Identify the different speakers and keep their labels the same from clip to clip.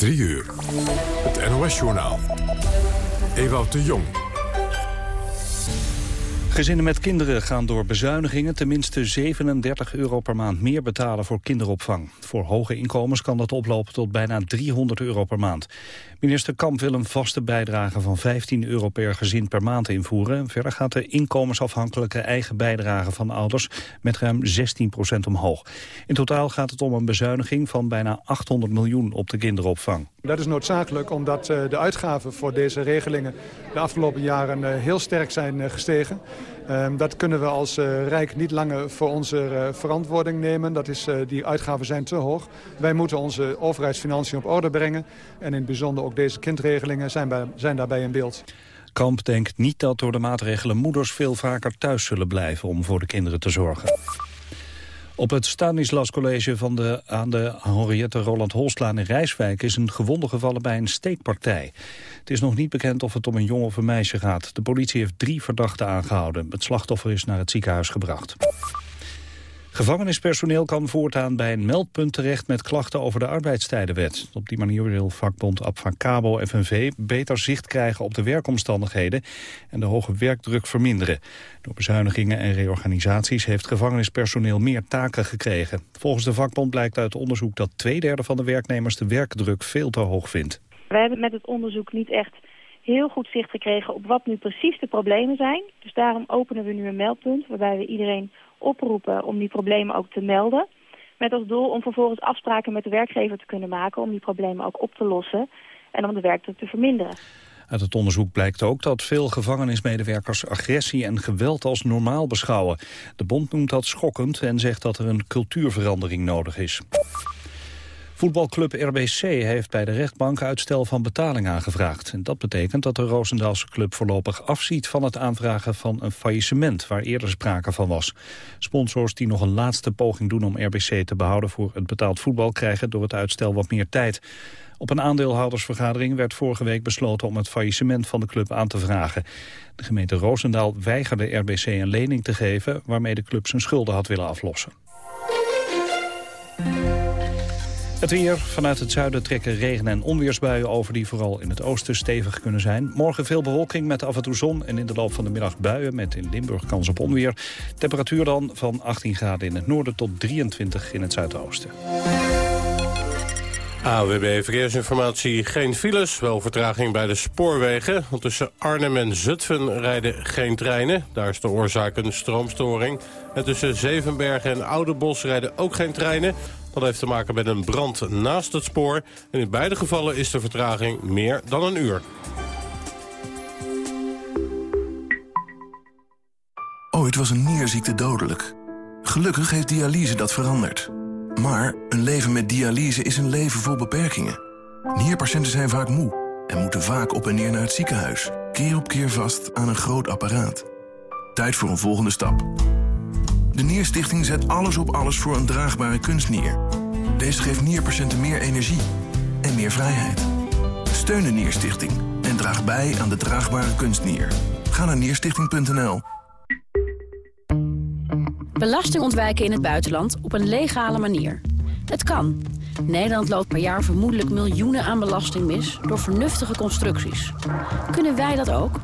Speaker 1: 3 uur. Het NOS-journaal. Ewout de Jong.
Speaker 2: Gezinnen met kinderen gaan door bezuinigingen tenminste 37 euro per maand meer betalen voor kinderopvang. Voor hoge inkomens kan dat oplopen tot bijna 300 euro per maand. Minister Kamp wil een vaste bijdrage van 15 euro per gezin per maand invoeren. Verder gaat de inkomensafhankelijke eigen bijdrage van ouders met ruim 16% omhoog. In totaal gaat het om een bezuiniging van bijna 800 miljoen op de kinderopvang.
Speaker 3: Dat is noodzakelijk omdat eh, de uitgaven voor deze regelingen de afgelopen jaren eh, heel sterk zijn eh, gestegen. Ehm, dat kunnen we als Rijk niet langer voor onze verantwoording nemen. Dat is, die uitgaven zijn te hoog. Wij moeten onze overheidsfinanciën op orde brengen. En in het bijzonder deze kindregelingen zijn, bij, zijn daarbij in beeld.
Speaker 2: Kamp denkt niet dat door de maatregelen moeders veel vaker thuis zullen blijven om voor de kinderen te zorgen. Op het Stanislas College van de, aan de Henriette Roland Holslaan in Rijswijk is een gewonde gevallen bij een steekpartij. Het is nog niet bekend of het om een jongen of een meisje gaat. De politie heeft drie verdachten aangehouden. Het slachtoffer is naar het ziekenhuis gebracht. Gevangenispersoneel kan voortaan bij een meldpunt terecht met klachten over de arbeidstijdenwet. Op die manier wil vakbond Abfacabo FNV beter zicht krijgen op de werkomstandigheden en de hoge werkdruk verminderen. Door bezuinigingen en reorganisaties heeft gevangenispersoneel meer taken gekregen. Volgens de vakbond blijkt uit onderzoek dat twee derde van de werknemers de werkdruk veel te hoog vindt.
Speaker 4: Wij hebben met het onderzoek niet echt heel goed zicht gekregen op wat nu precies de problemen zijn. Dus daarom openen we nu een meldpunt waarbij we iedereen oproepen om die problemen ook te melden. Met als doel om vervolgens afspraken met de werkgever te kunnen maken om die problemen ook op te lossen en om de werkdruk te verminderen.
Speaker 2: Uit het onderzoek blijkt ook dat veel gevangenismedewerkers agressie en geweld als normaal beschouwen. De bond noemt dat schokkend en zegt dat er een cultuurverandering nodig is. Voetbalclub RBC heeft bij de rechtbank uitstel van betaling aangevraagd. En dat betekent dat de Roosendaalse club voorlopig afziet van het aanvragen van een faillissement, waar eerder sprake van was. Sponsors die nog een laatste poging doen om RBC te behouden voor het betaald voetbal krijgen door het uitstel wat meer tijd. Op een aandeelhoudersvergadering werd vorige week besloten om het faillissement van de club aan te vragen. De gemeente Roosendaal weigerde RBC een lening te geven waarmee de club zijn schulden had willen aflossen. Het weer. Vanuit het zuiden trekken regen- en onweersbuien over... die vooral in het oosten stevig kunnen zijn. Morgen veel bewolking met af en toe zon... en in de loop van de middag buien met in Limburg kans op onweer. Temperatuur dan van 18 graden in het noorden tot 23 in het zuidoosten.
Speaker 5: AWB Verkeersinformatie, geen files, wel vertraging bij de spoorwegen. Want tussen Arnhem en Zutphen rijden geen treinen. Daar is de oorzaak een stroomstoring. En tussen Zevenbergen en Oudebos rijden ook geen treinen. Dat heeft te maken met een brand naast het spoor. En in beide gevallen is de vertraging meer dan een uur.
Speaker 6: Ooit was een nierziekte dodelijk. Gelukkig heeft dialyse dat veranderd. Maar een leven met dialyse is een leven vol beperkingen. Nierpatiënten zijn vaak moe en moeten vaak op en neer naar het ziekenhuis. Keer op keer vast aan een groot apparaat. Tijd voor een volgende stap. De Nierstichting zet alles op alles voor een draagbare kunstnier. Deze geeft nierpatiënten meer energie en meer vrijheid. Steun de Nierstichting en draag bij aan de draagbare kunstnier. Ga naar nierstichting.nl.
Speaker 7: Belasting ontwijken in het buitenland op een legale manier. Het kan. Nederland loopt per jaar vermoedelijk miljoenen aan belasting mis... door vernuftige constructies. Kunnen wij dat ook?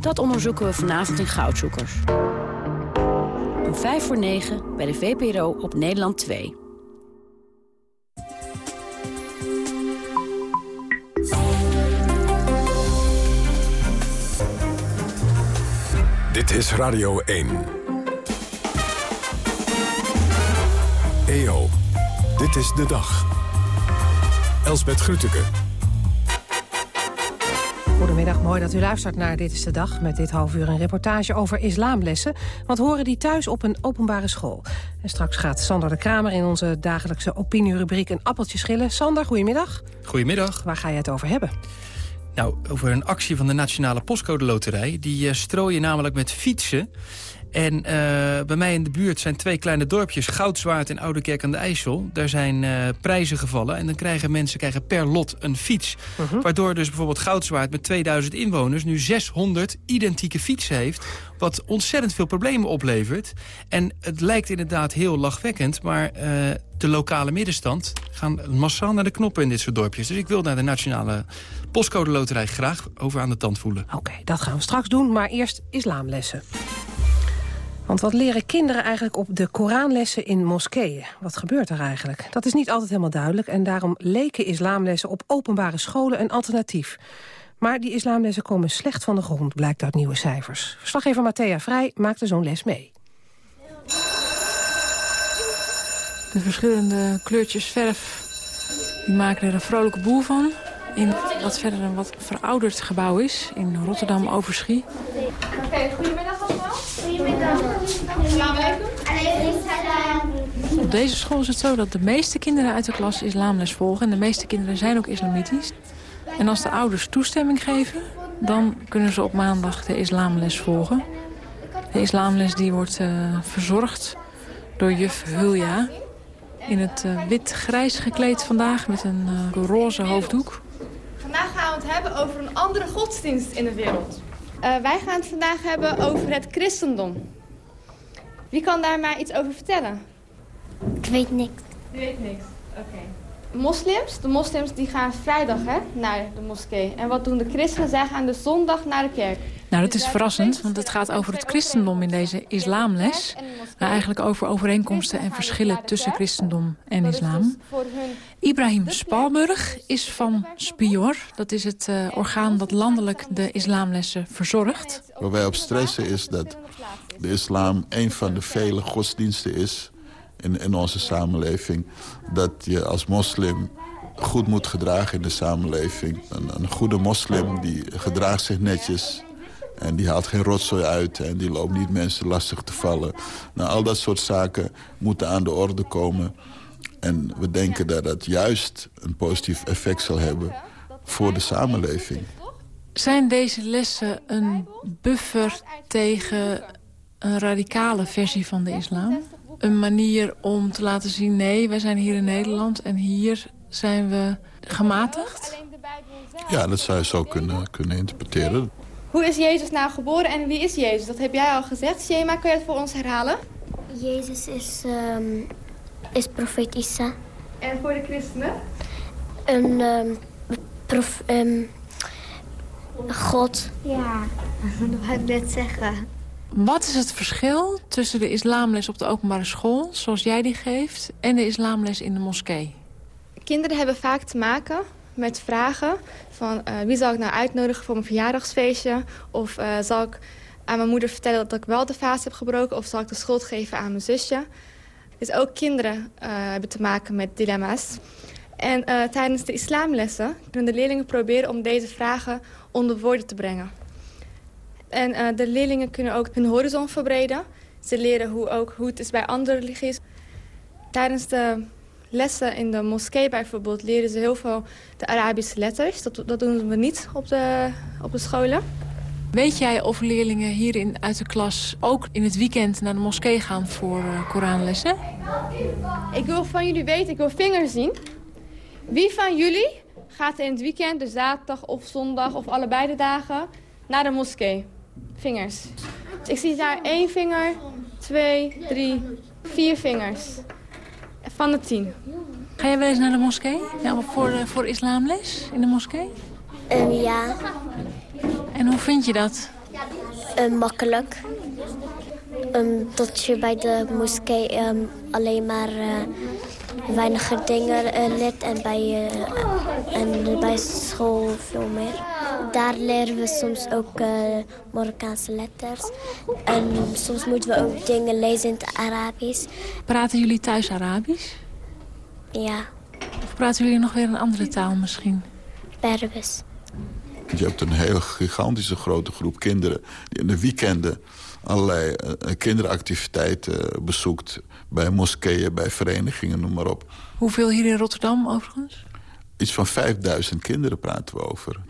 Speaker 7: Dat onderzoeken we vanavond in Goudzoekers. Om 5 voor 9 bij de VPRO op Nederland 2.
Speaker 1: Dit is Radio 1. EO, dit is de dag. Elsbeth Grütke.
Speaker 8: Goedemiddag, mooi dat u luistert naar Dit is de Dag... met dit half uur een reportage over islamlessen. Want horen die thuis op een openbare school? En straks gaat Sander de Kramer in onze dagelijkse opinierubriek... een appeltje schillen. Sander, goedemiddag.
Speaker 9: Goedemiddag.
Speaker 8: Waar ga je het over hebben?
Speaker 9: Nou, over een actie van de Nationale Postcode Loterij. Die uh, strooien namelijk met fietsen En uh, bij mij in de buurt zijn twee kleine dorpjes, Goudzwaard en Oudekerk aan de IJssel. Daar zijn uh, prijzen gevallen en dan krijgen mensen krijgen per lot een fiets. Uh -huh. Waardoor dus bijvoorbeeld Goudzwaard met 2000 inwoners nu 600 identieke fietsen heeft. Wat ontzettend veel problemen oplevert. En het lijkt inderdaad heel lachwekkend, maar uh, de lokale middenstand gaan massaal naar de knoppen in dit soort dorpjes. Dus ik wil naar de Nationale Postcode Loterij graag over aan de tand voelen.
Speaker 8: Oké, okay, dat gaan we straks doen, maar eerst islamlessen. Want wat leren kinderen eigenlijk op de Koranlessen in moskeeën? Wat gebeurt er eigenlijk? Dat is niet altijd helemaal duidelijk... en daarom leken islamlessen op openbare scholen een alternatief. Maar die islamlessen komen slecht van de grond, blijkt uit nieuwe cijfers. Verslaggever Matthea Vrij maakte zo'n les mee.
Speaker 10: De verschillende kleurtjes verf die maken er een vrolijke boel van. In wat verder een wat verouderd gebouw is, in Rotterdam-Overschie.
Speaker 11: Oké, goedemiddag allemaal. Goedemiddag.
Speaker 10: Op deze school is het zo dat de meeste kinderen uit de klas islamles volgen. En de meeste kinderen zijn ook islamitisch. En als de ouders toestemming geven, dan kunnen ze op maandag de islamles volgen. De islamles die wordt uh, verzorgd door juf Hulja. In het uh, wit-grijs gekleed vandaag met een uh, roze hoofddoek.
Speaker 11: Vandaag gaan we het hebben over een andere godsdienst in de wereld. Wij gaan het vandaag hebben over het christendom. Wie kan daar maar iets over vertellen?
Speaker 12: Ik weet niks.
Speaker 11: Je weet niks, oké. Okay. Moslims, de moslims die gaan vrijdag hè, naar de moskee. En wat doen de christenen? Zij gaan de zondag naar de kerk.
Speaker 10: Nou, dat is verrassend, want het gaat over het christendom in deze islamles. Maar eigenlijk over overeenkomsten en verschillen tussen christendom en islam. Ibrahim Spalburg is van Spior. Dat is het uh, orgaan dat landelijk de islamlessen verzorgt.
Speaker 13: Waar wij op stressen is dat de islam een van de vele godsdiensten is in, in onze samenleving. Dat je als moslim goed moet gedragen in de samenleving. Een, een goede moslim die gedraagt zich netjes... En die haalt geen rotzooi uit en die loopt niet mensen lastig te vallen. Nou, al dat soort zaken moeten aan de orde komen. En we denken dat dat juist een positief effect zal hebben voor de samenleving.
Speaker 10: Zijn deze lessen een buffer tegen een radicale versie van de islam? Een manier om te laten zien, nee, wij zijn hier in Nederland en hier zijn we gematigd?
Speaker 13: Ja, dat zou je zo kunnen, kunnen interpreteren.
Speaker 11: Hoe is Jezus nou geboren en wie is Jezus? Dat heb jij al gezegd. Shema, kun je het voor ons herhalen?
Speaker 12: Jezus is, um, is profeet Isa.
Speaker 11: En voor de christenen?
Speaker 12: Een um, prof, um, God.
Speaker 11: Ja, dat wou ik net zeggen.
Speaker 10: Wat is het verschil tussen de islamles op de openbare school, zoals jij die geeft, en de islamles in de moskee?
Speaker 11: Kinderen hebben vaak te maken met vragen van uh, wie zal ik nou uitnodigen voor mijn verjaardagsfeestje? Of uh, zal ik aan mijn moeder vertellen dat ik wel de vaas heb gebroken? Of zal ik de schuld geven aan mijn zusje? Dus ook kinderen uh, hebben te maken met dilemma's. En tijdens de islamlessen kunnen de leerlingen proberen om deze vragen onder woorden te brengen. En de leerlingen kunnen ook hun horizon verbreden. Ze leren hoe, ook, hoe het is bij andere religies. Tijdens de lessen in de moskee bijvoorbeeld leren ze heel veel de Arabische letters. Dat, dat doen we niet op de, op de scholen.
Speaker 10: Weet jij of leerlingen hierin uit de klas ook in het weekend naar de moskee gaan voor uh, Koranlessen?
Speaker 11: Ik wil van jullie weten, ik wil vingers zien. Wie van jullie gaat in het weekend, dus zaterdag of zondag of allebei de dagen, naar de moskee? Vingers. Ik zie daar één vinger, twee, drie, vier vingers. Van de tien.
Speaker 10: Ga jij wel eens naar de moskee? Ja, voor, uh, voor islamles in de moskee?
Speaker 12: Um, ja.
Speaker 10: En hoe vind je dat?
Speaker 12: Um, makkelijk. Um, dat je bij de moskee alleen maar uh, weinige dingen leert en bij, en bij school veel meer. Daar leren we soms ook Marokkaanse letters. En soms moeten we ook dingen lezen in het Arabisch.
Speaker 10: Praten jullie thuis Arabisch?
Speaker 12: Ja.
Speaker 10: Of praten jullie nog weer een andere taal misschien?
Speaker 12: Berbers.
Speaker 13: Je hebt een hele gigantische grote groep kinderen... die in de weekenden allerlei uh, kinderactiviteiten bezoekt... bij moskeeën, bij verenigingen, noem maar op.
Speaker 10: Hoeveel hier in Rotterdam overigens?
Speaker 13: Iets van 5000 kinderen praten we over.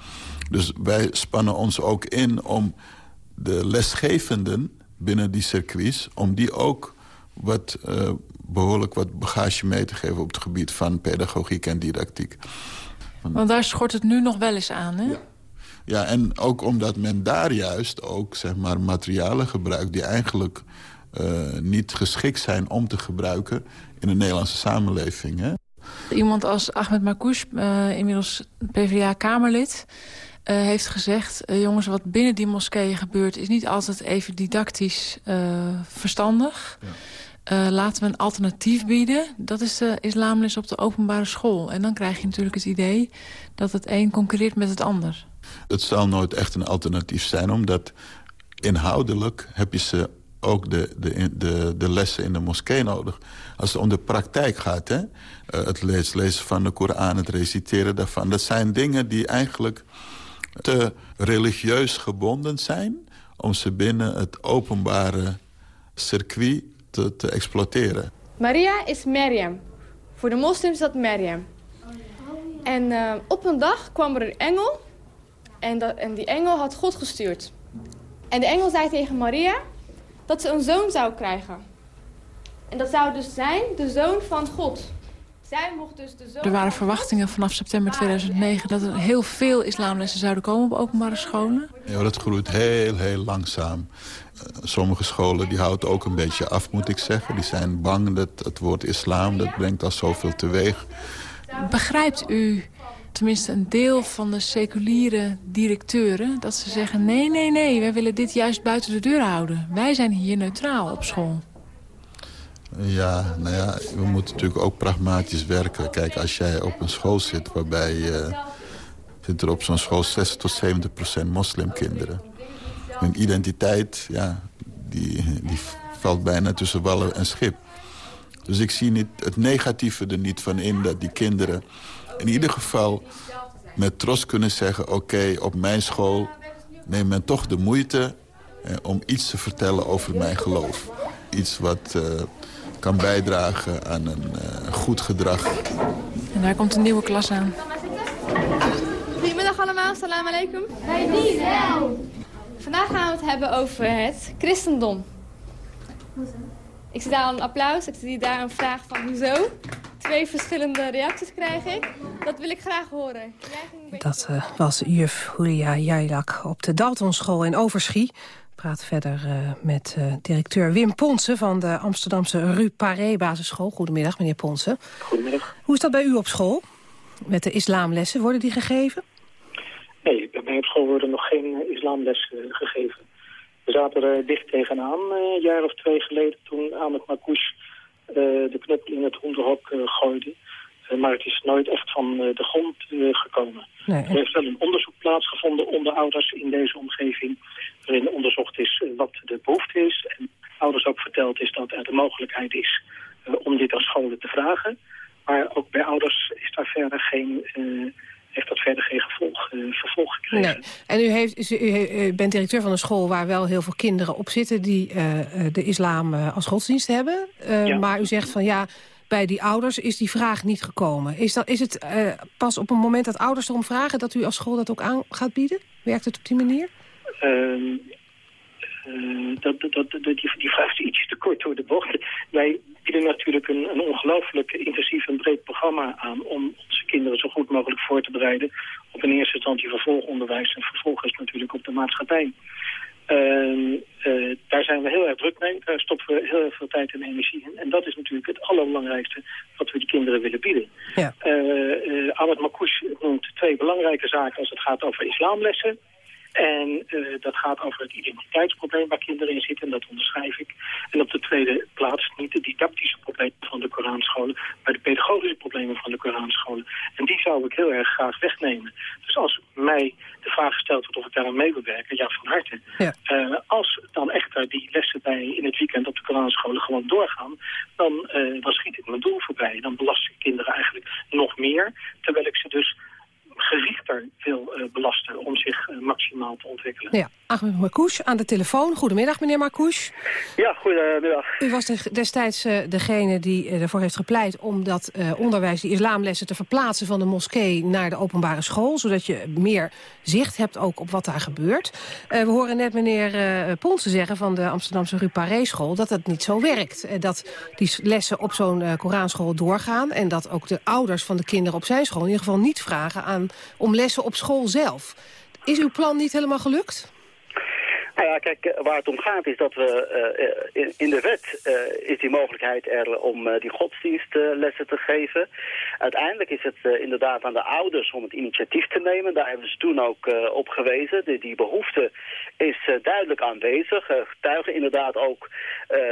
Speaker 13: Dus wij spannen ons ook in om de lesgevenden binnen die circuits... om die ook wat, uh, behoorlijk wat bagage mee te geven... op het gebied van pedagogiek en didactiek.
Speaker 10: Want daar schort het nu nog wel eens aan, hè?
Speaker 13: Ja. Ja, en ook omdat men daar juist ook zeg maar, materialen gebruikt... die eigenlijk uh, niet geschikt zijn om te gebruiken in de Nederlandse samenleving. Hè?
Speaker 10: Iemand als Ahmed Marcouch, uh, inmiddels PvdA-Kamerlid... Uh, heeft gezegd, jongens, wat binnen die moskeeën gebeurt... is niet altijd even didactisch verstandig... Ja. Laten we een alternatief bieden. Dat is de islamles op de openbare school. En dan krijg je natuurlijk het idee dat het een concurreert met het ander.
Speaker 13: Het zal nooit echt een alternatief zijn, omdat inhoudelijk heb je ze ook de, de, de, de lessen in de moskee nodig. Als het om de praktijk gaat, hè? Uh, het lezen van de Koran, het reciteren daarvan... dat zijn dingen die eigenlijk te religieus gebonden zijn... om ze binnen het openbare circuit te, te exploiteren.
Speaker 11: Maria is Miriam. Voor de moslims is dat Miriam. En uh, op een dag kwam er een engel. En, dat, en die engel had God gestuurd. En de engel zei tegen Maria dat ze een zoon zou krijgen. En dat zou dus zijn de zoon van God. Zij mocht dus de zoon
Speaker 10: er waren verwachtingen vanaf september 2009 dat er heel veel islamlessen zouden komen op openbare scholen.
Speaker 13: Ja, dat groeit heel, heel langzaam. Uh, sommige scholen die houden ook een beetje af, moet ik zeggen. Die zijn bang dat het woord islam, dat brengt al zoveel teweeg.
Speaker 10: Begrijpt u tenminste een deel van de seculiere directeuren... dat ze zeggen, nee, nee, nee, wij willen dit juist buiten de deur houden. Wij zijn hier neutraal op school.
Speaker 13: Ja, nou ja, we moeten natuurlijk ook pragmatisch werken. Kijk, als jij op een school zit waarbij... Uh, zit er op zo'n school 60 tot 70 procent moslimkinderen. Hun identiteit, ja, die, die valt bijna tussen wallen en schip. Dus ik zie niet het negatieve er niet van in dat die kinderen in ieder geval met trots kunnen zeggen... oké, op mijn school neemt men toch de moeite eh, om iets te vertellen over mijn geloof. Iets wat uh, kan bijdragen aan een uh, goed gedrag.
Speaker 10: En daar komt een nieuwe klas aan.
Speaker 11: Goedemiddag allemaal, salam alaikum. Vandaag gaan we het hebben over het christendom. Ik zie daar al een applaus, ik zie daar een vraag van hoezo. Twee verschillende reacties krijg ik. Dat wil ik graag horen.
Speaker 8: Dat uh, was juf Hulia Jailak op de Daltonschool in Overschie. praat verder uh, met uh, directeur Wim Ponsen van de Amsterdamse Rue Paré basisschool. Goedemiddag, meneer Ponsen.
Speaker 14: Goedemiddag.
Speaker 8: Hoe is dat bij u op school? Met de islamlessen, worden die gegeven?
Speaker 14: Nee, bij mij op school worden nog geen islamlessen gegeven. We zaten er dicht tegenaan, een jaar of twee geleden, toen Ahmed Marcouch uh, de knuppel in het hondenhok uh, gooide. Uh, maar het is nooit echt van de grond gekomen. Nee. Er heeft wel een onderzoek plaatsgevonden onder ouders in deze omgeving... waarin onderzocht is wat de behoefte is. En ouders ook verteld is dat er de mogelijkheid is om dit aan scholen te vragen. Maar ook bij ouders is daar verder geen heeft dat verder geen gevolg, uh, vervolg gekregen. Nee.
Speaker 8: En u, heeft, u, bent directeur van een school waar wel heel veel kinderen op zitten... die uh, de islam als godsdienst hebben. Ja. Maar u zegt van ja, bij die ouders is die vraag niet gekomen. Is, dat, is het pas op een moment dat ouders erom vragen... dat u als school dat ook aan gaat bieden? Werkt het op die manier?
Speaker 14: Ehm, dat, dat, dat, die, die vraag is ietsje te kort door de bocht. Wij bieden natuurlijk een, een ongelooflijk intensief en breed programma aan... om onze kinderen zo goed mogelijk voor te bereiden... op in eerste instantie vervolgonderwijs en vervolgens natuurlijk op de maatschappij. Uh, uh, daar zijn we heel erg druk mee. Daar stoppen we heel erg veel tijd en energie in. En dat is natuurlijk het allerbelangrijkste wat we die kinderen willen bieden. Ja. Uh, Ahmed Makouche noemt twee belangrijke zaken als het gaat over islamlessen. En uh, dat gaat over het identiteitsprobleem waar kinderen in zitten, en dat onderschrijf ik. En op de tweede plaats niet de didactische problemen van de Koranscholen, maar de pedagogische problemen van de Koranscholen. En die zou ik heel erg graag wegnemen. Dus als mij de vraag gesteld wordt of ik daaraan mee wil werken, ja, van harte. Ja. Uh, als dan echter die lessen bij in het weekend op de Koranscholen gewoon doorgaan, dan, uh, dan schiet ik mijn doel voorbij. Dan belast ik kinderen eigenlijk nog meer, terwijl ik ze dus gerichter wil uh, belasten om zich uh, maximaal te ontwikkelen.
Speaker 8: Ja, Ahmed Marcouch aan de telefoon. Goedemiddag, meneer Marcouch.
Speaker 15: Ja, goedemiddag.
Speaker 8: U was de, destijds uh, degene die ervoor heeft gepleit om dat onderwijs, die islamlessen, te verplaatsen van de moskee naar de openbare school, zodat je meer zicht hebt ook op wat daar gebeurt. we horen net meneer Ponsen zeggen van de Amsterdamse Rue Paré school dat dat niet zo werkt. dat die lessen op zo'n Koranschool doorgaan en dat ook de ouders van de kinderen op zijn school in ieder geval niet vragen aan om lessen op school zelf. Is uw plan niet helemaal gelukt?
Speaker 15: Nou ja, kijk, eh, waar het om gaat is dat we uh, in, in, de wet is die mogelijkheid er om uh, die godsdienstlessen te geven. Uiteindelijk is het inderdaad aan de ouders om het initiatief te nemen. Daar hebben ze toen ook op gewezen. Die behoefte is duidelijk aanwezig. getuigen inderdaad ook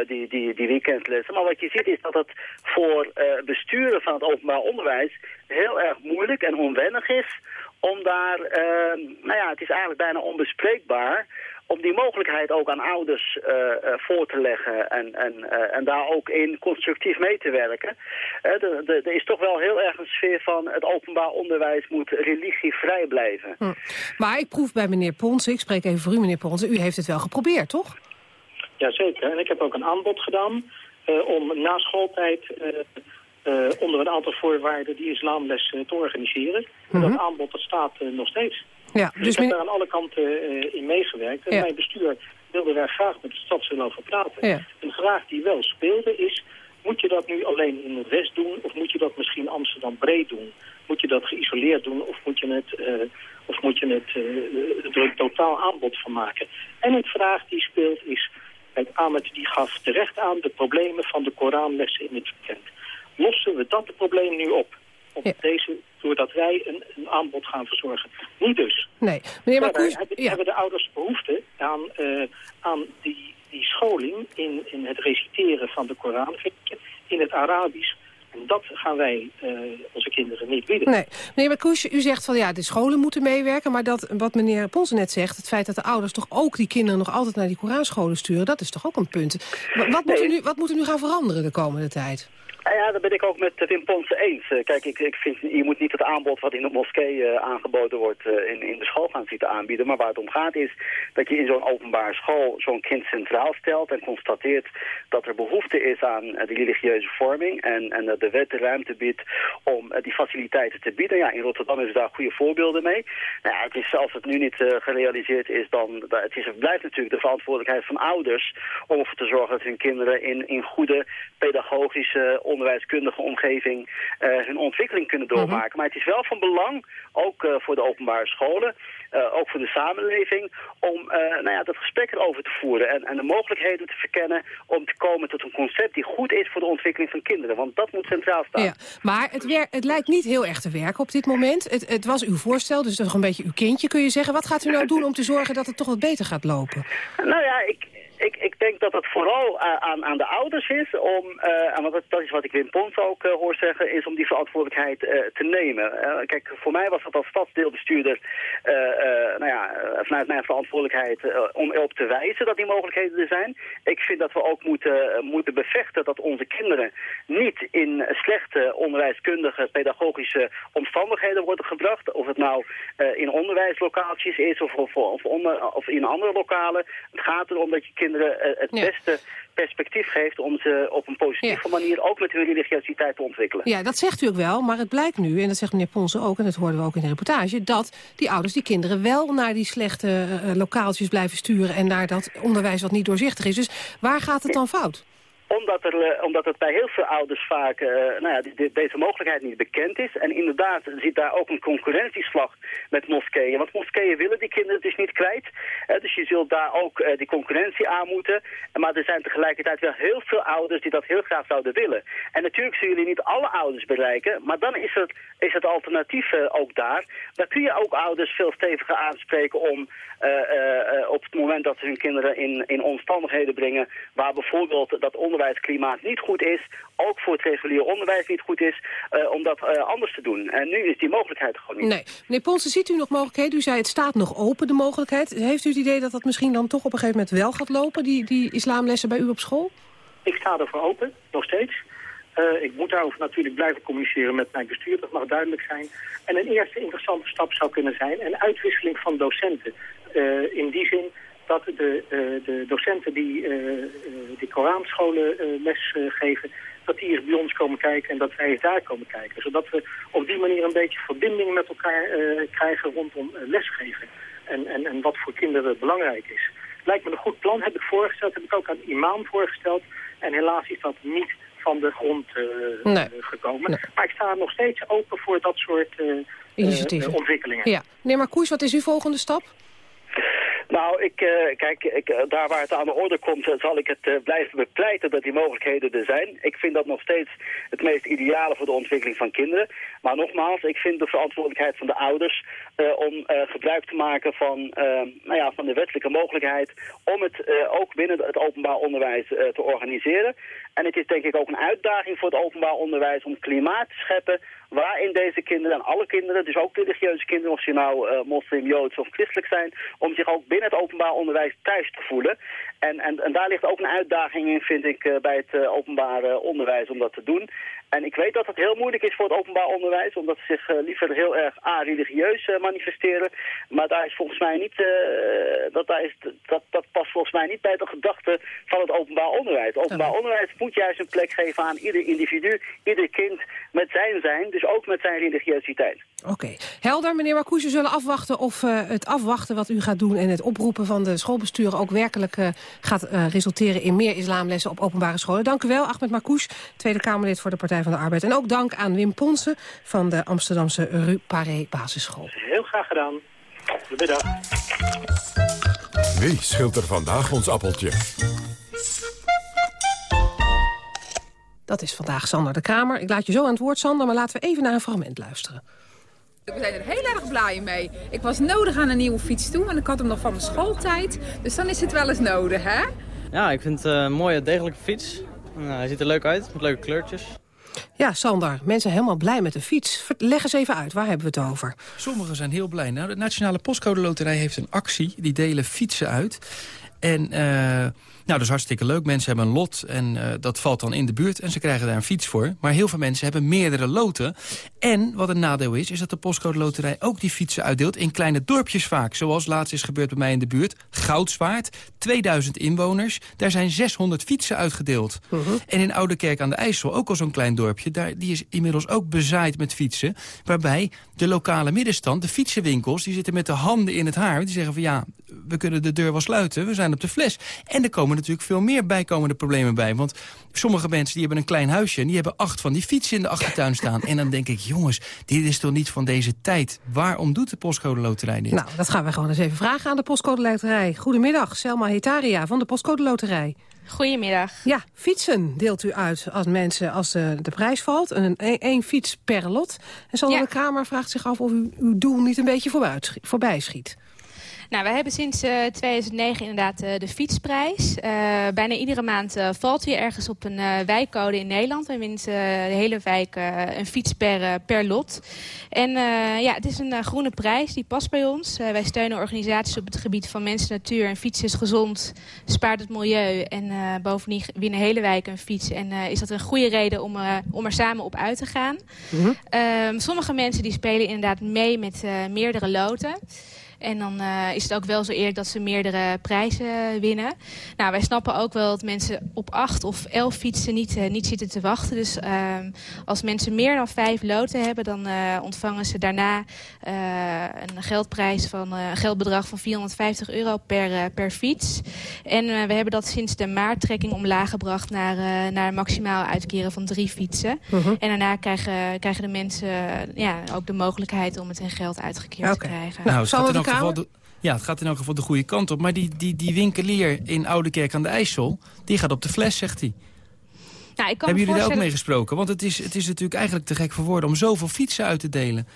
Speaker 15: die, die, die weekendlessen. Maar wat je ziet is dat het voor besturen van het openbaar onderwijs heel erg moeilijk en onwennig is om daar, nou ja, het is eigenlijk bijna onbespreekbaar om die mogelijkheid ook aan ouders uh, uh, voor te leggen en, en, uh, en daar ook in constructief mee te werken. Er is toch wel heel erg een sfeer van het openbaar onderwijs moet religievrij blijven. Hm.
Speaker 8: Maar ik proef bij meneer Ponsen, ik spreek even voor u meneer Ponsen, u heeft het wel geprobeerd, toch?
Speaker 14: Jazeker, en ik heb ook een aanbod gedaan om na schooltijd... onder een aantal voorwaarden die islamles te organiseren. En dat mhm. aanbod dat staat nog steeds. Ja, dus ik heb daar aan alle kanten uh, in meegewerkt. En mijn bestuur wilde daar graag met de stad over praten. Ja. Een vraag die wel speelde is... Moet je dat nu alleen in het West doen of moet je dat misschien Amsterdam breed doen? Moet je dat geïsoleerd doen of moet je het, uh, of moet je het uh, er een totaal aanbod van maken? En een vraag die speelt is, kijk, Ahmed die gaf terecht aan de problemen van de Koranlessen in het weekend. Lossen we dat probleem nu op? Op ja. deze doordat wij een, een, aanbod gaan verzorgen. Niet dus.
Speaker 8: Nee. Meneer Marcouch,
Speaker 14: hebben, hebben de ouders behoefte aan, uh, aan die, die scholing in, in het reciteren van de Koran, in het Arabisch. En dat gaan wij uh, onze kinderen niet bieden.
Speaker 8: Nee. Meneer Marcouch, u zegt van ja, de scholen moeten meewerken. Maar dat, wat meneer Ponsen net zegt, het feit dat de ouders toch ook die kinderen nog altijd naar die Koranscholen sturen, dat is toch ook een punt. Wat, nee. moet, er nu, wat moet er nu gaan veranderen de komende tijd?
Speaker 15: Nou ja, daar ben ik ook met Wim Ponsen eens. Eh, kijk, ik, ik vind, je moet niet het aanbod wat in de moskee uh, aangeboden wordt uh, in, in de school gaan zitten aanbieden. Maar waar het om gaat is dat je in zo'n openbare school zo'n kind centraal stelt en constateert dat er behoefte is aan die religieuze vorming. En, en dat de wet de ruimte biedt om die faciliteiten te bieden. Ja, in Rotterdam is daar goede voorbeelden mee. Nou het is, als het nu niet gerealiseerd is, dan het, is, blijft natuurlijk de verantwoordelijkheid van ouders om ervoor te zorgen dat hun kinderen in, in goede pedagogische onderwijskundige omgeving uh, hun ontwikkeling kunnen mhm. doormaken. Maar het is wel van belang, ook uh, voor de openbare scholen, uh, ook voor de samenleving, om nou ja, dat gesprek erover te voeren en, en de mogelijkheden te verkennen om te komen tot een concept die goed is voor de ontwikkeling van kinderen. Want dat moet centraal staan. Ja,
Speaker 8: maar het, het lijkt niet heel erg te werken op dit moment. Het, het was uw voorstel, dus is een beetje uw kindje, kun je zeggen. Wat gaat u nou doen om te zorgen dat het toch wat beter gaat lopen?
Speaker 15: Nou ja, ik, ik, ik denk dat het vooral uh, aan, aan de ouders is om, uh, en wat, dat is wat ik Wim Pons ook uh, hoor zeggen, is om die verantwoordelijkheid te nemen. kijk, voor mij was dat als stadsdeelbestuurder, nou ja, vanuit mijn verantwoordelijkheid om erop te wijzen dat die mogelijkheden er zijn. Ik vind dat we ook moeten, moeten bevechten dat onze kinderen niet in slechte onderwijskundige, pedagogische omstandigheden worden gebracht. Of het nou in onderwijslokaaltjes is of, of, of, of in andere lokalen. Het gaat erom dat je kinderen eh, het beste perspectief geeft om ze op een positieve manier ook met hun religiositeit te ontwikkelen.
Speaker 8: Ja, dat zegt u ook wel, maar het blijkt nu, en dat zegt meneer Ponsen ook, en dat hoorden we ook in de reportage, dat die ouders die kinderen wel naar die slechte uh, lokaaltjes blijven sturen en naar dat onderwijs wat niet doorzichtig is. Dus waar gaat het dan fout?
Speaker 15: Omdat, er, uh, omdat het bij heel veel ouders vaak uh, nou ja, deze mogelijkheid niet bekend is. En inderdaad zit daar ook een concurrentieslag met moskeeën. Want moskeeën willen die kinderen dus niet kwijt. Dus je zult daar ook die concurrentie aan moeten. Maar er zijn tegelijkertijd wel heel veel ouders die dat heel graag zouden willen. En natuurlijk zullen jullie niet alle ouders bereiken. Maar dan is het, is het alternatief ook daar. Dan kun je ook ouders veel steviger aanspreken om op het moment dat ze hun kinderen in, in omstandigheden brengen... waar bijvoorbeeld dat onderwijs onderwijsklimaat niet goed is, ook voor het regulier onderwijs niet goed is, uh, om dat uh, anders te doen. En nu is die mogelijkheid gewoon niet.
Speaker 8: Nee. Meneer Ponsen, ziet u nog mogelijkheden? U zei het staat nog open, de mogelijkheid. Heeft u het idee dat dat misschien dan toch op een gegeven moment wel gaat lopen, die, die islamlessen bij u op school?
Speaker 14: Ik sta ervoor open, nog steeds. Uh, ik moet daarover natuurlijk blijven communiceren met mijn bestuur, dat mag duidelijk zijn. En een eerste interessante stap zou kunnen zijn een uitwisseling van docenten. In die zin dat de, uh, de docenten die de Koranscholen les geven, dat die eens bij ons komen kijken en dat wij eens daar komen kijken. Zodat we op die manier een beetje verbinding met elkaar krijgen rondom lesgeven. En, en, en wat voor kinderen belangrijk is. Lijkt me een goed plan, heb ik voorgesteld, heb ik ook aan de imam voorgesteld. En helaas is dat niet van de grond uh, gekomen. Maar ik sta nog steeds open voor dat soort uh, ontwikkelingen.
Speaker 8: Ja. Meneer Marcoes, wat is uw volgende stap?
Speaker 15: Nou, ik, uh, kijk, ik, uh, daar waar het aan de orde komt, zal ik het blijven bepleiten dat die mogelijkheden er zijn. Ik vind dat nog steeds het meest ideale voor de ontwikkeling van kinderen. Maar nogmaals, ik vind de verantwoordelijkheid van de ouders om gebruik te maken van, nou ja, van de wettelijke mogelijkheid om het ook binnen het openbaar onderwijs te organiseren. En het is denk ik ook een uitdaging voor het openbaar onderwijs om klimaat te scheppen waarin deze kinderen, en alle kinderen, dus ook religieuze kinderen, of ze nou uh, moslim, joods of christelijk zijn, om zich ook binnen het openbaar onderwijs thuis te voelen. En, en, daar ligt ook een uitdaging in, vind ik, uh, bij het uh, openbaar onderwijs om dat te doen. En ik weet dat het heel moeilijk is voor het openbaar onderwijs, omdat ze zich uh, liever heel erg a-religieus uh, manifesteren. Maar daar is volgens mij niet, uh, dat, daar is, dat, dat past volgens mij niet bij de gedachte van het openbaar onderwijs. Het openbaar onderwijs moet juist een plek geven aan ieder individu, ieder kind met zijn zijn, dus ook met zijn religiositeit.
Speaker 8: Oké, okay. helder. Meneer Marcoes, we zullen afwachten of het afwachten wat u gaat doen en het oproepen van de schoolbesturen ook werkelijk gaat resulteren in meer islamlessen op openbare scholen. Dank u wel, Ahmed Marcoes, Tweede Kamerlid voor de Partij van de Arbeid. En ook dank aan Wim Ponsen van de Amsterdamse Rue Paré Basisschool.
Speaker 14: Heel graag gedaan. Goedemiddag.
Speaker 1: Wie schilt er vandaag ons appeltje?
Speaker 8: Dat is vandaag Sander de Kramer. Ik laat je zo aan het woord, Sander, maar laten we even naar een fragment luisteren.
Speaker 16: We zijn er heel erg blij mee. Ik was nodig aan een nieuwe fiets toe en ik had hem nog van mijn schooltijd. Dus dan is het wel eens nodig, hè?
Speaker 17: Ja, ik vind het een mooie, degelijke fiets. Nou, hij ziet er leuk uit, met leuke kleurtjes.
Speaker 8: Ja, Sander, mensen helemaal blij met de fiets. Leg eens even uit, waar hebben we het over?
Speaker 9: Sommigen zijn heel blij. Nou, de Nationale Postcode Loterij heeft een actie. Die delen fietsen uit. En uh, nou, dat is hartstikke leuk. Mensen hebben een lot en uh, dat valt dan in de buurt en ze krijgen daar een fiets voor. Maar heel veel mensen hebben meerdere loten. En wat een nadeel is, is dat de postcode loterij ook die fietsen uitdeelt in kleine dorpjes vaak. Zoals laatst is gebeurd bij mij in de buurt. Goudswaard, 2000 inwoners. Daar zijn 600 fietsen uitgedeeld. Uh -huh. En in Oudekerk aan de IJssel, ook al zo'n klein dorpje... Daar, die is inmiddels ook bezaaid met fietsen. Waarbij de lokale middenstand, de fietsenwinkels... die zitten met de handen in het haar. Die zeggen van ja, we kunnen de deur wel sluiten. We zijn op de fles. En er komen natuurlijk veel meer bijkomende problemen bij. Want sommige mensen die hebben een klein huisje... en die hebben acht van die fietsen in de achtertuin staan. En dan denk ik, jongens, dit is toch niet van deze tijd. Waarom doet de Postcode Loterij dit?
Speaker 8: Nou, dat gaan we gewoon eens even vragen aan de Postcode Loterij. Goedemiddag, Selma Hetaria van de Postcode Loterij.
Speaker 18: Goedemiddag.
Speaker 8: Ja, fietsen deelt u uit als mensen als de, de prijs valt. Een, een, een fiets per lot. En Sander ja. de Kramer vraagt zich af of u uw doel niet een beetje voorbij, voorbij schiet.
Speaker 18: Nou, we hebben sinds uh, 2009 inderdaad uh, de fietsprijs. Uh, bijna iedere maand valt weer ergens op een wijkcode in Nederland. En wint de hele wijk een fiets per, per lot. En ja, het is een groene prijs, die past bij ons. wij steunen organisaties op het gebied van mensen, natuur. En fietsen is gezond, spaart het milieu. En bovendien winnen hele wijken een fiets. En is dat een goede reden om, om er samen op uit te gaan. Mm -hmm. sommige mensen die spelen inderdaad mee met meerdere loten. En dan uh, is het ook wel zo eerlijk dat ze meerdere prijzen winnen. Nou, wij snappen ook wel dat mensen op acht of elf fietsen niet, uh, niet zitten te wachten. Dus uh, als mensen meer dan vijf loten hebben... dan uh, ontvangen ze daarna een geldprijs van een geldbedrag van 450 euro per, per fiets. En we hebben dat sinds de maarttrekking omlaag gebracht... naar, naar maximaal uitkeren van drie fietsen. Uh -huh. En daarna krijgen, krijgen de mensen ja, ook de mogelijkheid om het in geld uitgekeerd okay. te krijgen.
Speaker 9: Nou, staat geval de, ja, het gaat in elk geval de goede kant op. Maar die, die, die winkelier in Oudekerk aan de IJssel, die gaat op de fles, zegt hij.
Speaker 18: Nou, ik kan
Speaker 9: Hebben jullie daar ook mee gesproken? Want het is, het is natuurlijk eigenlijk te gek voor woorden om zoveel fietsen uit te delen.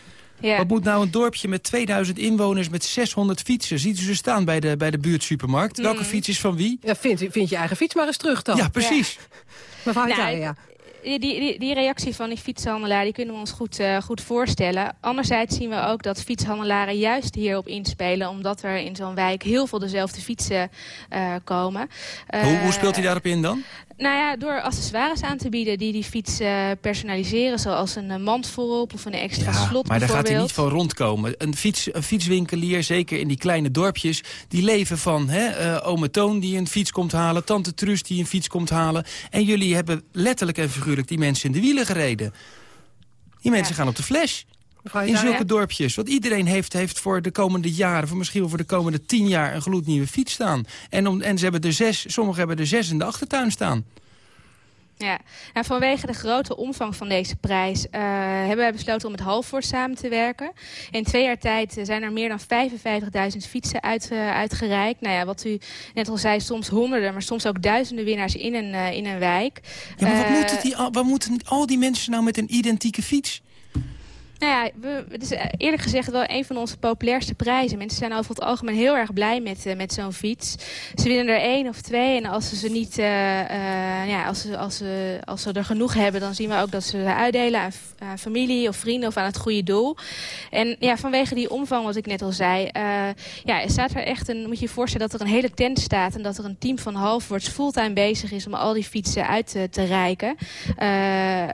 Speaker 9: Ja. Wat moet nou een dorpje met 2000 inwoners met 600 fietsen? Ziet u ze staan bij de, bij de buurtsupermarkt? Mm. Welke fiets is van wie?
Speaker 8: Ja, vind, vind je eigen fiets maar eens terug dan.
Speaker 9: Ja, precies.
Speaker 8: Ja. Mevrouw nou, ja
Speaker 18: die, die, die, reactie van die fietshandelaar die kunnen we ons goed, uh, goed voorstellen. Anderzijds zien we ook dat fietshandelaren juist hierop inspelen... omdat er in zo'n wijk heel veel dezelfde fietsen uh, komen.
Speaker 9: Hoe, hoe, speelt hij daarop in dan?
Speaker 18: Nou ja, door accessoires aan te bieden die die fiets uh, personaliseren. Zoals een uh, mand voorop of een extra
Speaker 9: ja,
Speaker 18: slot
Speaker 9: maar daar gaat hij niet van rondkomen. Een, fiets, een fietswinkelier, zeker in die kleine dorpjes... die leven van hè, uh, ome Toon die een fiets komt halen... tante Truus die een fiets komt halen. En jullie hebben letterlijk en figuurlijk die mensen in de wielen gereden. Die mensen gaan op de flash. In zulke dorpjes. Want iedereen heeft, heeft voor de komende jaren, voor misschien wel voor de komende tien jaar... een gloednieuwe fiets staan. En, om, en ze hebben er zes, sommigen hebben er zes in de achtertuin staan.
Speaker 18: Ja, nou, vanwege de grote omvang van deze prijs uh, hebben wij besloten om met Halvoort samen te werken. In twee jaar tijd zijn er meer dan 55.000 fietsen uit, uh, uitgereikt. Nou ja, wat u net al zei, soms honderden, maar soms ook duizenden winnaars in een, uh, in een wijk.
Speaker 9: Ja, maar wat, moeten die, wat moeten al die mensen nou met een identieke fiets?
Speaker 18: Nou ja, we, het is eerlijk gezegd wel een van onze populairste prijzen. Mensen zijn over het algemeen heel erg blij met, uh, met zo'n fiets. Ze winnen er één of twee en als ze ze niet, uh, ja, als ze, als, ze, als ze er genoeg hebben, dan zien we ook dat ze ze uitdelen aan, familie of vrienden of aan het goede doel. En ja, vanwege die omvang, wat ik net al zei, ja, staat er echt een, moet je je voorstellen dat er een hele tent staat en dat er een team van Halfwords fulltime bezig is om al die fietsen uit te, te reiken.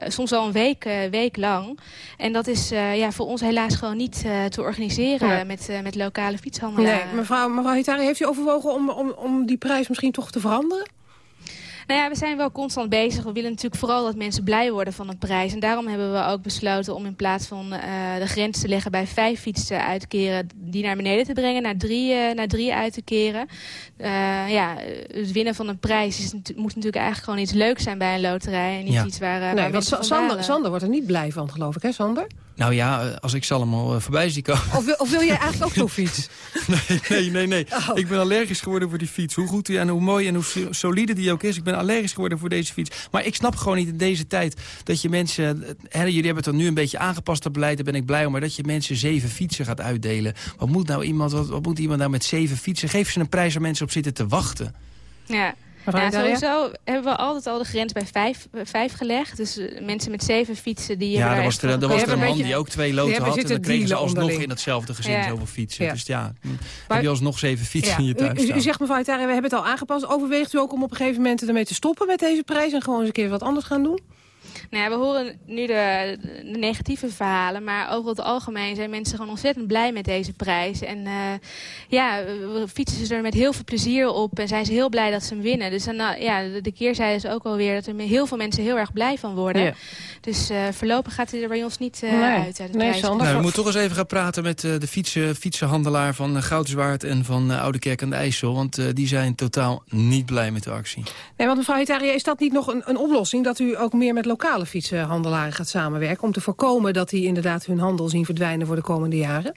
Speaker 18: soms al een week, week lang. En dat is uh, ja, voor ons helaas gewoon niet uh, te organiseren
Speaker 8: Ja.
Speaker 18: met, uh, met lokale fietshandelaren.
Speaker 8: Nee, mevrouw, mevrouw Hitari, heeft u overwogen om, om, om die prijs misschien toch te veranderen?
Speaker 18: Nou ja, we zijn wel constant bezig. We willen natuurlijk vooral dat mensen blij worden van een prijs. En daarom hebben we ook besloten om in plaats van uh, de grens te leggen bij vijf fietsen uit te keren, die naar beneden te brengen, naar drie, uh, naar drie uit te keren. Uh, ja, het winnen van een prijs is, moet natuurlijk eigenlijk gewoon iets leuks zijn bij een loterij. En niet
Speaker 8: Ja.
Speaker 18: iets waar,
Speaker 8: nee,
Speaker 18: waar
Speaker 8: want Sander. Sander wordt er niet blij van, geloof ik, hè Sander?
Speaker 9: Nou ja, als ik ze allemaal uh, voorbij zie komen.
Speaker 8: Of wil, of wil jij eigenlijk ook zo'n fiets?
Speaker 9: Nee, nee, nee. nee.
Speaker 8: Oh.
Speaker 9: Ik ben allergisch geworden voor die fiets. Hoe goed die en hoe mooi en hoe solide die ook is. Ik ben allergisch geworden voor deze fiets. Maar ik snap gewoon niet in deze tijd dat je mensen... Hè, jullie hebben het dan nu een beetje aangepast, dat beleid. Daar ben ik blij om. Maar dat je mensen zeven fietsen gaat uitdelen. Wat moet nou iemand, wat, wat moet iemand nou met zeven fietsen? Geef ze een prijs waar mensen op zitten te wachten.
Speaker 18: Ja. Ja, sowieso hebben we altijd al de grens bij vijf, eh, vijf gelegd. Dus eh, mensen met zeven fietsen, die
Speaker 9: Ja, er was er, er was er een man die ook twee loten had. En dan kregen ze alsnog
Speaker 8: onderling.
Speaker 9: in hetzelfde gezin
Speaker 18: Ja.
Speaker 9: zoveel fietsen.
Speaker 18: Ja.
Speaker 9: Dus ja, hm,
Speaker 8: Maar-
Speaker 9: heb je alsnog zeven fietsen
Speaker 8: Ja.
Speaker 9: in je
Speaker 8: U,
Speaker 9: thuis
Speaker 8: u,
Speaker 9: staan.
Speaker 8: u zegt mevrouw Hitari, we hebben het al aangepast. Overweegt u ook om op een gegeven moment ermee te stoppen met deze prijs... en gewoon eens een keer wat anders gaan doen?
Speaker 18: Nou ja, we horen nu de, de negatieve verhalen, maar over het algemeen zijn mensen gewoon ontzettend blij met deze prijs. En eh, ja, we fietsen ze er met heel veel plezier op en zijn ze heel blij dat ze hem winnen. Dus dan, nou, ja, de, de keerzijde is ook alweer dat er heel veel mensen heel erg blij van worden.
Speaker 8: Ja.
Speaker 18: Dus eh, voorlopig gaat hij er bij ons niet eh,
Speaker 8: Nee.
Speaker 18: uit. uit de
Speaker 8: Nee. Sander.
Speaker 9: Nou, we moeten toch eens even gaan praten met eh, de fietsen, fietsenhandelaar van uh, Goudzwaard en van uh, Oude Kerk aan de IJssel. Want uh, die zijn totaal niet blij met de actie.
Speaker 8: Nee, want mevrouw Hitari, is dat niet nog een, een oplossing... dat u ook meer met lokale fietsenhandelaren gaat samenwerken... om te voorkomen dat die inderdaad hun handel zien verdwijnen voor de komende jaren?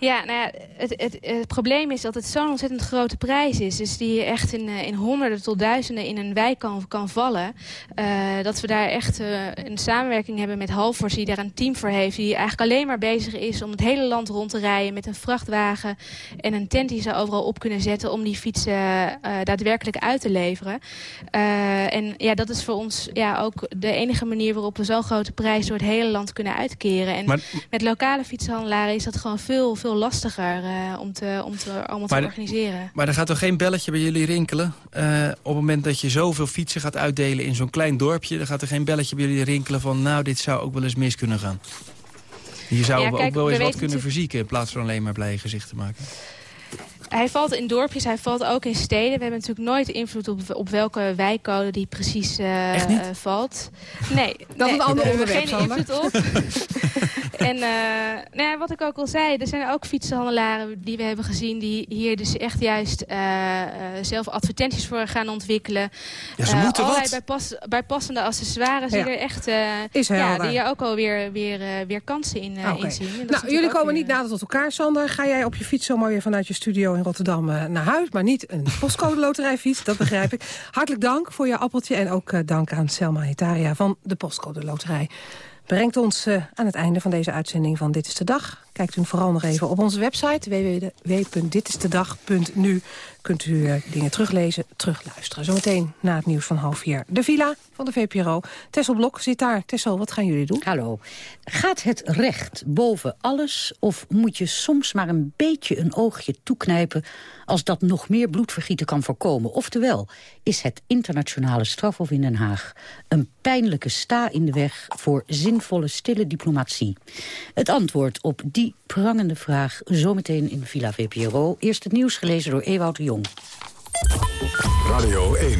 Speaker 18: Ja, nou ja, het, het, het probleem is dat het zo'n ontzettend grote prijs is. Dus die echt in, eh, in honderden tot duizenden in een wijk kan, kan vallen. Uh, dat we daar echt uh, een samenwerking hebben met Halfors, die daar een team voor heeft. Die eigenlijk alleen maar bezig is om het hele land rond te rijden met een vrachtwagen. En een tent die ze overal op kunnen zetten om die fietsen uh, daadwerkelijk uit te leveren. en ja, dat is voor ons ja, ook de enige manier waarop we zo'n grote prijs door het hele land kunnen uitkeren. En
Speaker 9: Maar-
Speaker 18: met lokale fietshandelaren is dat gewoon veel, veel lastiger uh, om, te, om te, allemaal te organiseren.
Speaker 9: Maar er gaat toch geen belletje bij jullie rinkelen? Eh, op het moment dat je zoveel fietsen gaat uitdelen in zo'n klein dorpje... dan gaat er geen belletje bij jullie rinkelen van... nou, dit zou ook wel eens mis kunnen gaan. Je zou
Speaker 18: Ja,
Speaker 9: ook wel
Speaker 18: we
Speaker 9: eens wat kunnen verzieken... in plaats van alleen maar blije gezichten maken.
Speaker 18: Hij valt in dorpjes, hij valt ook in steden. We hebben natuurlijk nooit invloed op, op welke wijkcode die precies eh, eh, valt. Nee,
Speaker 8: Dat is een ander
Speaker 18: we
Speaker 8: onderwerp,
Speaker 18: geen invloed op. en eh, nou ja, wat ik ook al zei, er zijn ook fietsenhandelaren die we hebben gezien... die hier dus echt juist zelf advertenties voor gaan ontwikkelen.
Speaker 9: Ja, ze moeten
Speaker 18: allerlei
Speaker 9: wat.
Speaker 18: bijpas, bijpassende accessoires
Speaker 8: Ja.
Speaker 18: die er echt... eh,
Speaker 8: Is
Speaker 18: ja, die er ook alweer weer, weer, weer kansen in,
Speaker 8: Oké.
Speaker 18: in zien.
Speaker 8: Nou, jullie komen
Speaker 18: weer-
Speaker 8: niet nader tot elkaar, Sander. Ga jij op je fiets zomaar weer vanuit je studio in Rotterdam eh, naar huis. Maar niet een postcode loterijfiets, dat begrijp ik. Hartelijk dank voor je appeltje. En ook eh, dank aan Selma Hetaria van de postcode loterij. Brengt ons eh, aan het einde van deze uitzending van Dit is de Dag. Kijk Kijkt u vooral nog even op onze website www.ditistedag.nu. Kunt u uh, dingen teruglezen, terugluisteren. Zometeen na het nieuws van half vier. De villa van de VPRO. Tessel Blok zit daar. Tessel, wat gaan jullie doen?
Speaker 19: Hallo. Gaat het recht boven alles of moet je soms maar een beetje een oogje toeknijpen als dat nog meer bloedvergieten kan voorkomen? Oftewel, is het internationale strafhof in Den Haag een pijnlijke sta in de weg voor zinvolle stille diplomatie? Het antwoord op die prangende vraag zometeen in Villa VPRO. Eerst het nieuws gelezen door Ewout de Jong.
Speaker 1: Radio 1,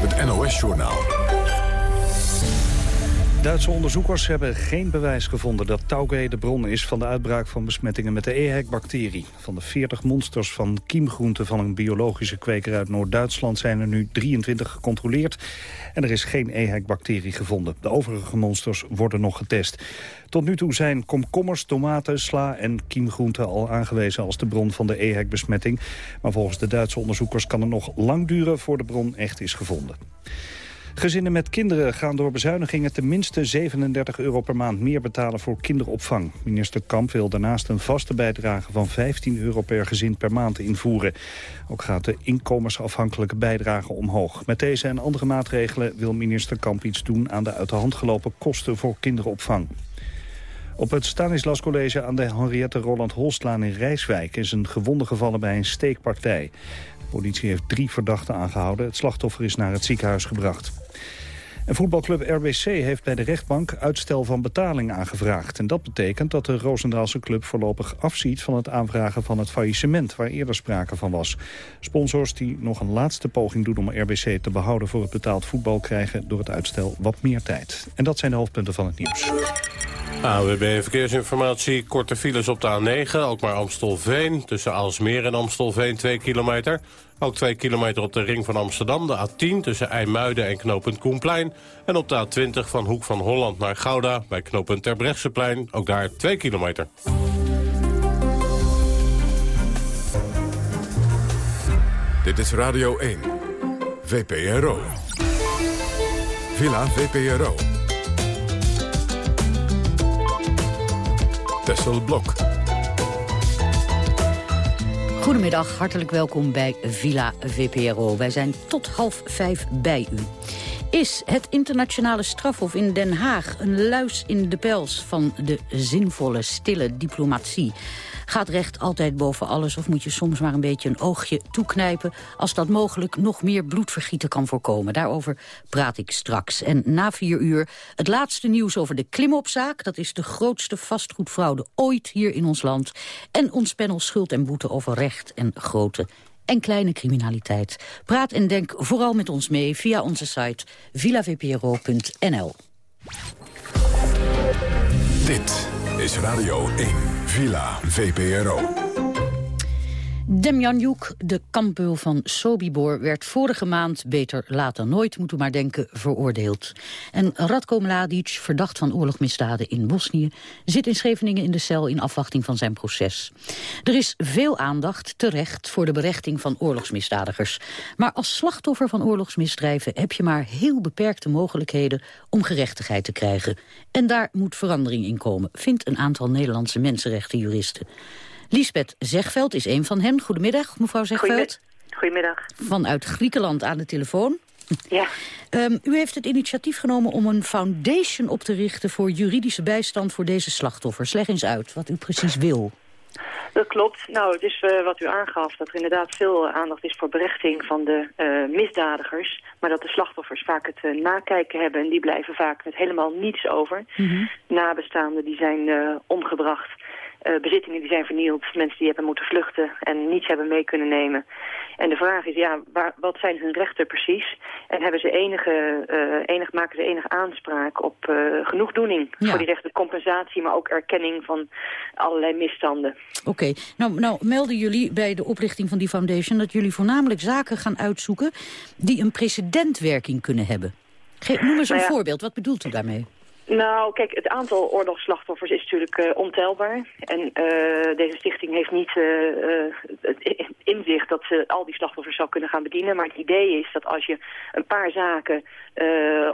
Speaker 1: het NOS-journaal.
Speaker 2: Duitse onderzoekers hebben geen bewijs gevonden dat Tauge de bron is van de uitbraak van besmettingen met de EHEC-bacterie. Van de 40 monsters van kiemgroenten van een biologische kweker uit Noord-Duitsland zijn er nu 23 gecontroleerd en er is geen EHEC-bacterie gevonden. De overige monsters worden nog getest. Tot nu toe zijn komkommers, tomaten, sla en kiemgroenten al aangewezen als de bron van de EHEC-besmetting. Maar volgens de Duitse onderzoekers kan het nog lang duren voor de bron echt is gevonden. Gezinnen met kinderen gaan door bezuinigingen tenminste 37 euro per maand meer betalen voor kinderopvang. Minister Kamp wil daarnaast een vaste bijdrage van 15 euro per gezin per maand invoeren. Ook gaat de inkomensafhankelijke bijdrage omhoog. Met deze en andere maatregelen wil minister Kamp iets doen aan de uit de hand gelopen kosten voor kinderopvang. Op het Stanislas College aan de Henriette Roland Holslaan in Rijswijk is een gewonde gevallen bij een steekpartij. De politie heeft drie verdachten aangehouden. Het slachtoffer is naar het ziekenhuis gebracht. En voetbalclub RBC heeft bij de rechtbank uitstel van betaling aangevraagd. En dat betekent dat de Roosendaalse club voorlopig afziet van het aanvragen van het faillissement, waar eerder sprake van was. Sponsors die nog een laatste poging doen om RBC te behouden voor het betaald voetbal krijgen door het uitstel wat meer tijd. En dat zijn de hoofdpunten van het nieuws.
Speaker 5: AWB Verkeersinformatie, korte files op de A9, ook maar Amstelveen. Tussen Aalsmeer en Amstelveen 2 kilometer. Ook 2 kilometer op de ring van Amsterdam, de A10 tussen IJmuiden en knooppunt Koenplein. En op de A20 van Hoek van Holland naar Gouda bij knooppunt Terbrechtseplein. Ook daar 2 kilometer.
Speaker 1: Dit is Radio 1, VPRO. Villa VPRO. Tessel Blok.
Speaker 19: Goedemiddag, hartelijk welkom bij Villa VPRO. Wij zijn tot half vijf bij u. Is het internationale strafhof in Den Haag een luis in de pels van de zinvolle, stille diplomatie? Gaat recht altijd boven alles of moet je soms maar een beetje een oogje toeknijpen... als dat mogelijk nog meer bloedvergieten kan voorkomen? Daarover praat ik straks. En na vier uur het laatste nieuws over de klimopzaak. Dat is de grootste vastgoedfraude ooit hier in ons land. En ons panel Schuld en Boete over recht en grote en kleine criminaliteit. Praat en denk vooral met ons mee via onze site villavpro.nl.
Speaker 1: Dit is Radio 1. Villa VPRO.
Speaker 19: Demjanjuk, de kampbeul van Sobibor, werd vorige maand, beter later nooit, moet u maar denken, veroordeeld. En Radko Mladic, verdacht van oorlogsmisdaden in Bosnië, zit in Scheveningen in de cel in afwachting van zijn proces. Er is veel aandacht, terecht, voor de berechting van oorlogsmisdadigers. Maar als slachtoffer van oorlogsmisdrijven heb je maar heel beperkte mogelijkheden om gerechtigheid te krijgen. En daar moet verandering in komen, vindt een aantal Nederlandse mensenrechtenjuristen. Lisbeth Zegveld is een van hen. Goedemiddag, mevrouw Zegveld.
Speaker 20: Goedemiddag.
Speaker 19: Vanuit Griekenland aan de telefoon.
Speaker 20: Ja.
Speaker 19: Um, u heeft het initiatief genomen om een foundation op te richten... voor juridische bijstand voor deze slachtoffers. Leg eens uit wat u precies wil.
Speaker 20: Dat klopt. Nou, het is uh, wat u aangaf, dat er inderdaad veel aandacht is voor berechting van de uh, misdadigers. Maar dat de slachtoffers vaak het uh, nakijken hebben en die blijven vaak met helemaal niets over. Mm -hmm. Nabestaanden die zijn omgebracht. Uh, bezittingen die zijn vernield, mensen die hebben moeten vluchten en niets hebben mee kunnen nemen. En de vraag is, ja, waar, wat zijn hun rechten precies? En hebben ze enige, uh, enig, maken ze enige aanspraak op uh, genoegdoening ja. voor die rechten, compensatie, maar ook erkenning van allerlei misstanden?
Speaker 19: Oké, okay. nou, nou melden jullie bij de oprichting van die foundation dat jullie voornamelijk zaken gaan uitzoeken die een precedentwerking kunnen hebben. Noem eens een nou ja. voorbeeld, wat bedoelt u daarmee?
Speaker 20: Nou, kijk, het aantal oorlogsslachtoffers is natuurlijk uh, ontelbaar. En uh, deze stichting heeft niet uh, het inzicht dat ze al die slachtoffers zou kunnen gaan bedienen. Maar het idee is dat als je een paar zaken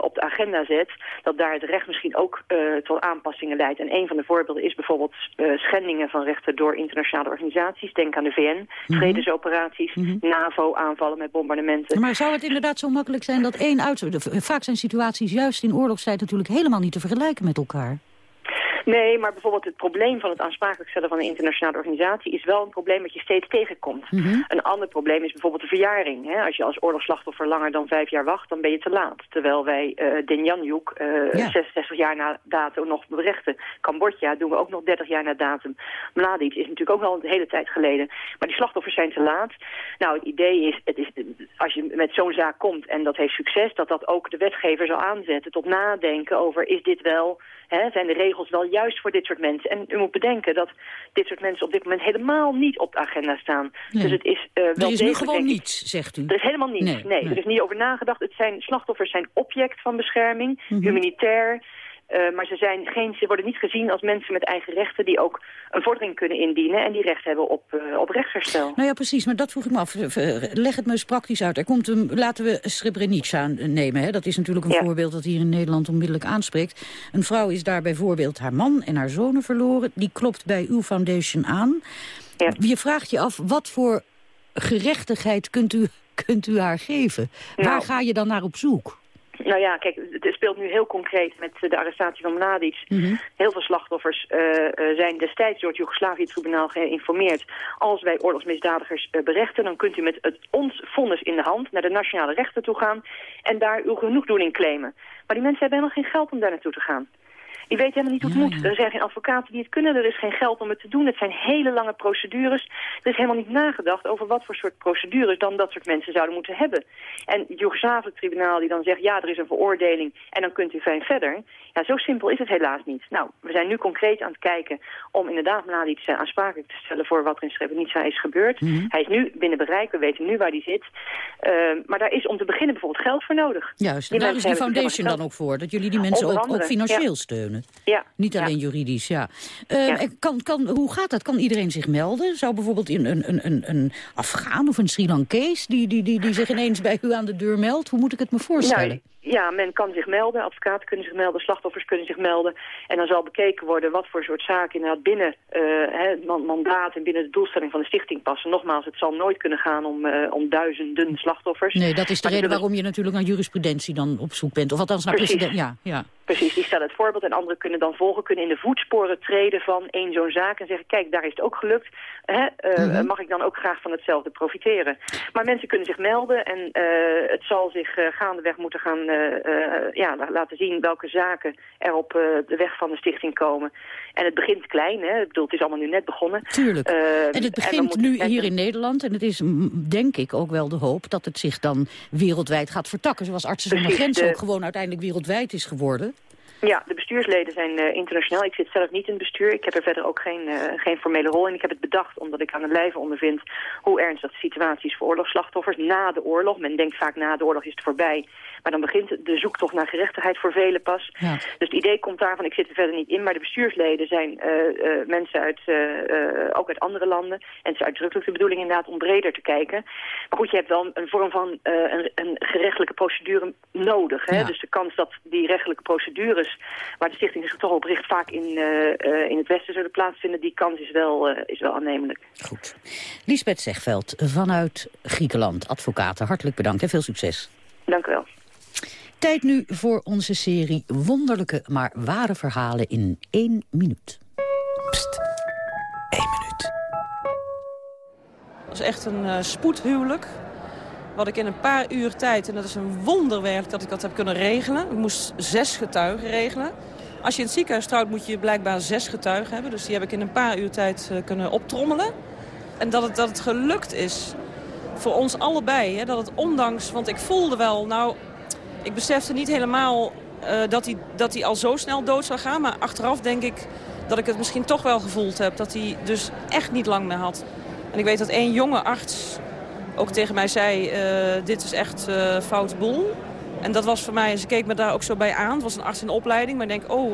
Speaker 20: op de agenda zet... dat daar het recht misschien ook tot aanpassingen leidt. En een van de voorbeelden is bijvoorbeeld schendingen van rechten door internationale organisaties. Denk aan de VN, mhm. vredesoperaties, mm NAVO-aanvallen met bombardementen.
Speaker 19: Maar zou het inderdaad zo makkelijk zijn dat één uit... Vaak zijn situaties juist in oorlogstijd natuurlijk helemaal niet te vergelijken met elkaar.
Speaker 20: Nee, maar bijvoorbeeld het probleem van het aansprakelijk stellen van een internationale organisatie is wel een probleem dat je steeds tegenkomt. Mhm. Een ander probleem is bijvoorbeeld de verjaring. Hè? Als je als oorlogsslachtoffer langer dan vijf jaar wacht, dan ben je te laat. Terwijl wij uh, Denjanjuk uh, 66 jaar na datum nog berechten. Cambodja doen we ook nog 30 jaar na datum. Mladic is natuurlijk ook al een hele tijd geleden. Maar die slachtoffers zijn te laat. Nou, het idee is, het is als je met zo'n zaak komt en dat heeft succes, dat dat ook de wetgever zal aanzetten tot nadenken over is dit wel Hè, zijn de regels wel juist voor dit soort mensen? En u moet bedenken dat dit soort mensen op dit moment helemaal niet op de agenda staan. Dus het is uh, wel
Speaker 19: Er is nu gewoon niets, zegt u?
Speaker 20: Er is helemaal niets, nee. Er is niet over nagedacht. Het zijn, slachtoffers zijn object van bescherming, mm humanitair... Uh, maar ze, zijn geen, ze worden niet gezien als mensen met eigen rechten... die ook een vordering kunnen indienen en die recht hebben op, uh, op rechtsherstel.
Speaker 19: Nou ja, precies, maar dat vroeg ik me af. Leg het me eens praktisch uit. Er komt een, laten we Srebrenica nemen. Hè? Dat is natuurlijk een voorbeeld dat hier in Nederland onmiddellijk aanspreekt. Een vrouw is daar bijvoorbeeld haar man en haar zonen verloren. Die klopt bij uw foundation aan. Ja. Je vraagt je af, wat voor gerechtigheid kunt u, kunt u haar geven? Waar nou. ga je dan naar op zoek?
Speaker 20: Nou ja, kijk, het speelt nu heel concreet met de arrestatie van Mladic. Mhm. Heel veel slachtoffers uh, zijn destijds door het Joegoslavië-tribunaal geïnformeerd. Als wij oorlogsmisdadigers berechten, dan kunt u met het ons vonnis in de hand naar de nationale rechter toe gaan en daar uw genoegdoening claimen. Maar die mensen hebben helemaal geen geld om daar naartoe te gaan. Die weten helemaal niet hoe het moet. Er zijn geen advocaten die het kunnen. Er is geen geld om het te doen. Het zijn hele lange procedures. Er is helemaal niet nagedacht over wat voor soort procedures dan dat soort mensen zouden moeten hebben. En het Joegoslavië-tribunaal die dan zegt, ja, er is een veroordeling en dan kunt u fijn verder. Ja, zo simpel is het helaas niet. Nou, we zijn nu concreet aan het kijken om inderdaad Mladic aansprakelijk te stellen voor wat er in Srebrenica is gebeurd. Mhm. Hij is nu binnen bereik, we weten nu waar hij zit. Uh, maar daar is om te beginnen bijvoorbeeld geld voor nodig.
Speaker 19: Juist, en daar is die foundation dan ook voor, dat jullie die mensen ook, ook, financieel steunen.
Speaker 20: Ja.
Speaker 19: Niet alleen juridisch, ja. Uh, kan, kan, hoe gaat dat? Kan iedereen zich melden? Zou bijvoorbeeld een, een, een, een Afghaan of een Sri Lankees... Die, die, die, die zich ineens bij u aan de deur meldt? Hoe moet ik het me voorstellen? Nou,
Speaker 20: ja, men kan zich melden, advocaten kunnen zich melden, slachtoffers kunnen zich melden. En dan zal bekeken worden wat voor soort zaken inderdaad binnen uh, het mandaat en binnen de doelstelling van de stichting passen. Nogmaals, het zal nooit kunnen gaan om, uh, om duizenden slachtoffers.
Speaker 19: Nee, dat is de reden waarom je natuurlijk naar jurisprudentie dan op zoek bent. Of althans naar president. Ja, ja.
Speaker 20: Precies, die stellen het voorbeeld en anderen kunnen dan volgen, kunnen in de voetsporen treden van één zo'n zaak en zeggen, kijk, daar is het ook gelukt. Hè, uh, Mag ik dan ook graag van hetzelfde profiteren? Maar mensen kunnen zich melden en uh, het zal zich uh, gaandeweg moeten gaan ja, laten zien welke zaken er op de weg van de stichting komen. En het begint klein, hè? Ik bedoel, het is allemaal nu net begonnen.
Speaker 19: Tuurlijk. en het begint nu hier in Nederland en het is, denk ik, ook wel de hoop dat het zich dan wereldwijd gaat vertakken. Zoals Artsen zonder Grenzen ook gewoon uiteindelijk wereldwijd is geworden.
Speaker 20: Ja, de bestuursleden zijn uh, internationaal. Ik zit zelf niet in het bestuur. Ik heb er verder ook geen, uh, geen formele rol in. Ik heb het bedacht omdat ik aan het lijve ondervind hoe ernstig de situatie is voor oorlogsslachtoffers na de oorlog. Men denkt vaak na de oorlog is het voorbij. Maar dan begint de zoektocht naar gerechtigheid voor velen pas. Ja. Dus het idee komt daarvan, ik zit er verder niet in, maar de bestuursleden zijn uh, mensen uit, ook uit andere landen. En het is uitdrukkelijk de bedoeling inderdaad om breder te kijken. Maar goed, je hebt wel een vorm van een, een gerechtelijke procedure nodig. Hè? Ja. Dus de kans dat die rechtelijke procedures, waar de stichting zich toch op richt, vaak in, in het westen zullen plaatsvinden, die kans is wel, is wel aannemelijk.
Speaker 19: Goed. Lisbeth Zegveld vanuit Griekenland, advocaten, hartelijk bedankt en veel succes.
Speaker 20: Dank u wel.
Speaker 19: Tijd nu voor onze serie Wonderlijke maar ware verhalen in één minuut. Pst, één minuut.
Speaker 21: Dat is echt een uh, spoedhuwelijk. Wat ik in een paar uur tijd, en dat is een wonderwerk dat ik dat heb kunnen regelen. Ik moest zes getuigen regelen. Als je in het ziekenhuis trouwt moet je blijkbaar zes getuigen hebben. Dus die heb ik in een paar uur tijd uh, kunnen optrommelen. En dat het, dat het gelukt is voor ons allebei. Hè, dat het ondanks, want ik voelde wel, nou, ik besefte niet helemaal uh, dat, hij, dat hij al zo snel dood zou gaan. Maar achteraf denk ik dat ik het misschien toch wel gevoeld heb. Dat hij dus echt niet lang meer had. En ik weet dat één jonge arts ook tegen mij zei... Uh, dit is echt uh, fout boel. En dat was voor mij, ze keek me daar ook zo bij aan. Het was een arts in opleiding, maar ik denk, oh...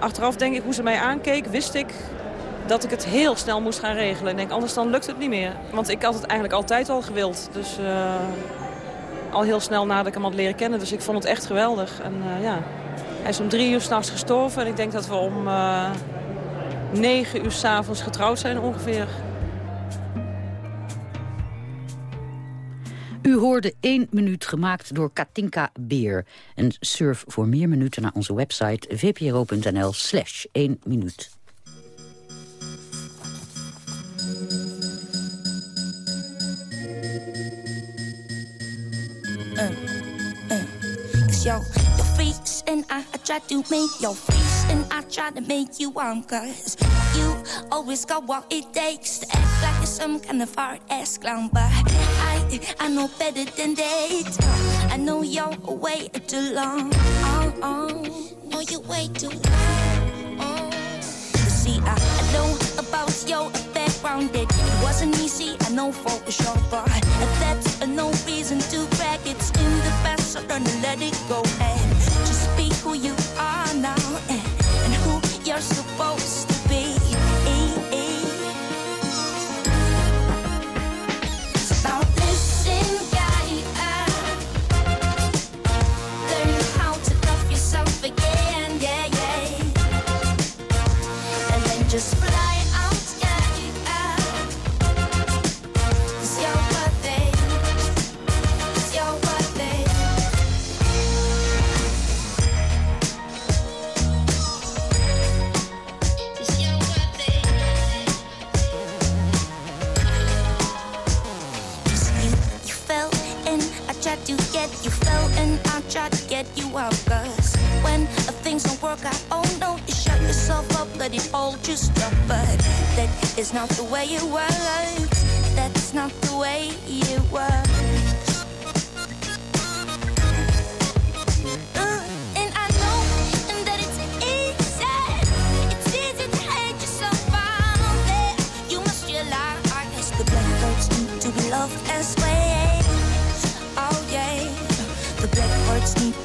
Speaker 21: Achteraf denk ik, hoe ze mij aankeek, wist ik dat ik het heel snel moest gaan regelen. Ik denk, anders dan lukt het niet meer. Want ik had het eigenlijk altijd al gewild. Dus uh, al heel snel nadat ik hem had leren kennen. Dus ik vond het echt geweldig. En ja, hij is om drie uur s'nachts gestorven. En ik denk dat we om negen uur s'avonds getrouwd zijn ongeveer.
Speaker 19: U hoorde één minuut gemaakt door Katinka Beer. En surf voor meer minuten naar onze website vpro.nl slash 1 minuut.
Speaker 22: yo, your face to make your face and I try to make you on cause you always got what it takes to act like you're some kind of hard ass clown but I, I know better than that. I know you're way too long. Oh, oh, know you're way too long. Oh. See, I, I know about your background. It wasn't easy, I know for sure but that's no reason to brag, it's in the past so to let it go. And just be who you are now supposed supposed tried to get you out Cause when things don't work out, oh no, you shut yourself up, let it all just drop But that is not the way it works. That's not the way it works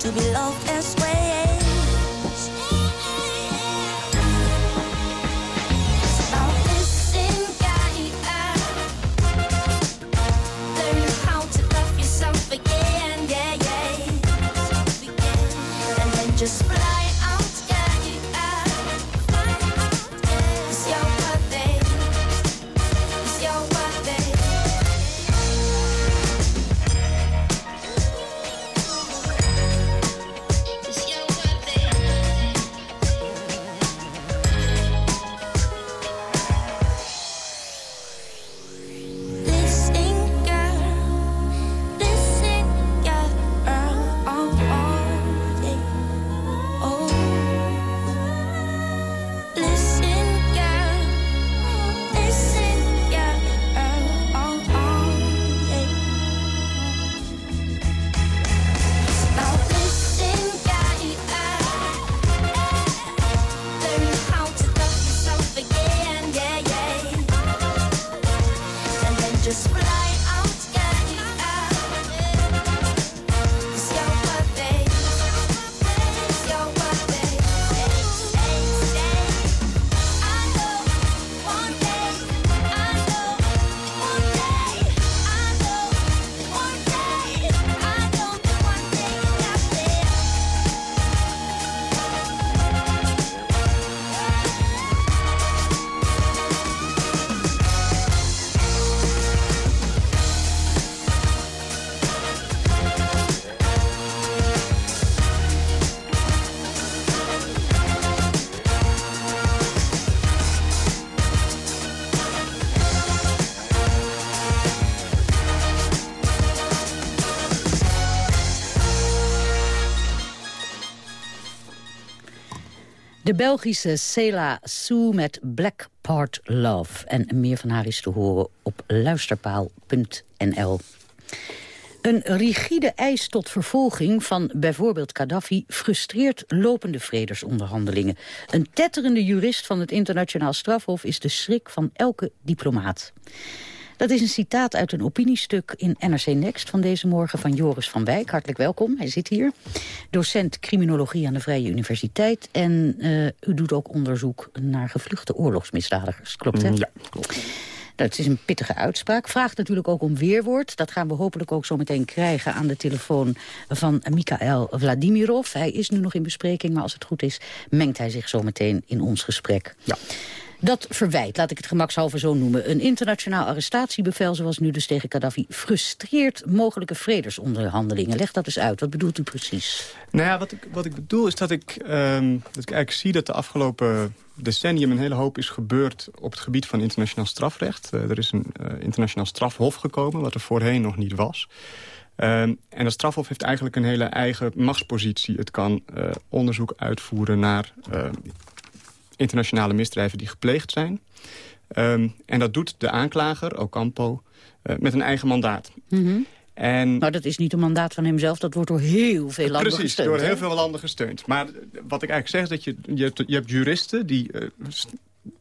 Speaker 22: to be loved as well.
Speaker 19: De Belgische Cela Sue met Black Part Love. En meer van haar is te horen op luisterpaal.nl. Een rigide eis tot vervolging van bijvoorbeeld Gaddafi... frustreert lopende vredesonderhandelingen. Een tetterende jurist van het internationaal strafhof... is de schrik van elke diplomaat. Dat is een citaat uit een opiniestuk in NRC Next van deze morgen van Joris van Wijk. Hartelijk welkom, hij zit hier. Docent criminologie aan de Vrije Universiteit. En uh, u doet ook onderzoek naar gevluchte oorlogsmisdadigers, klopt hè?
Speaker 23: Ja, klopt.
Speaker 19: Nou, het is een pittige uitspraak. Vraagt natuurlijk ook om weerwoord. Dat gaan we hopelijk ook zo meteen krijgen aan de telefoon van Mikhail Vladimirov. Hij is nu nog in bespreking, maar als het goed is mengt hij zich zo meteen in ons gesprek.
Speaker 23: Ja.
Speaker 19: Dat verwijt, laat ik het gemakshalve zo noemen. Een internationaal arrestatiebevel zoals nu dus tegen Gaddafi... frustreert mogelijke vredesonderhandelingen. Leg dat eens uit. Wat bedoelt u precies?
Speaker 23: Nou ja, wat ik, wat ik bedoel is dat ik, um, dat ik eigenlijk zie... dat de afgelopen decennium een hele hoop is gebeurd... op het gebied van internationaal strafrecht. Uh, er is een uh, internationaal strafhof gekomen... wat er voorheen nog niet was. Um, en dat strafhof heeft eigenlijk een hele eigen machtspositie. Het kan uh, onderzoek uitvoeren naar internationale misdrijven die gepleegd zijn. Um, en dat doet de aanklager, Ocampo, uh, met een eigen mandaat.
Speaker 19: Mm -hmm. En... Maar dat is niet een mandaat van hemzelf, dat wordt door heel veel landen
Speaker 23: Precies,
Speaker 19: gesteund.
Speaker 23: door heel veel landen gesteund. Maar wat ik eigenlijk zeg is dat je, je, hebt, je hebt juristen die, uh,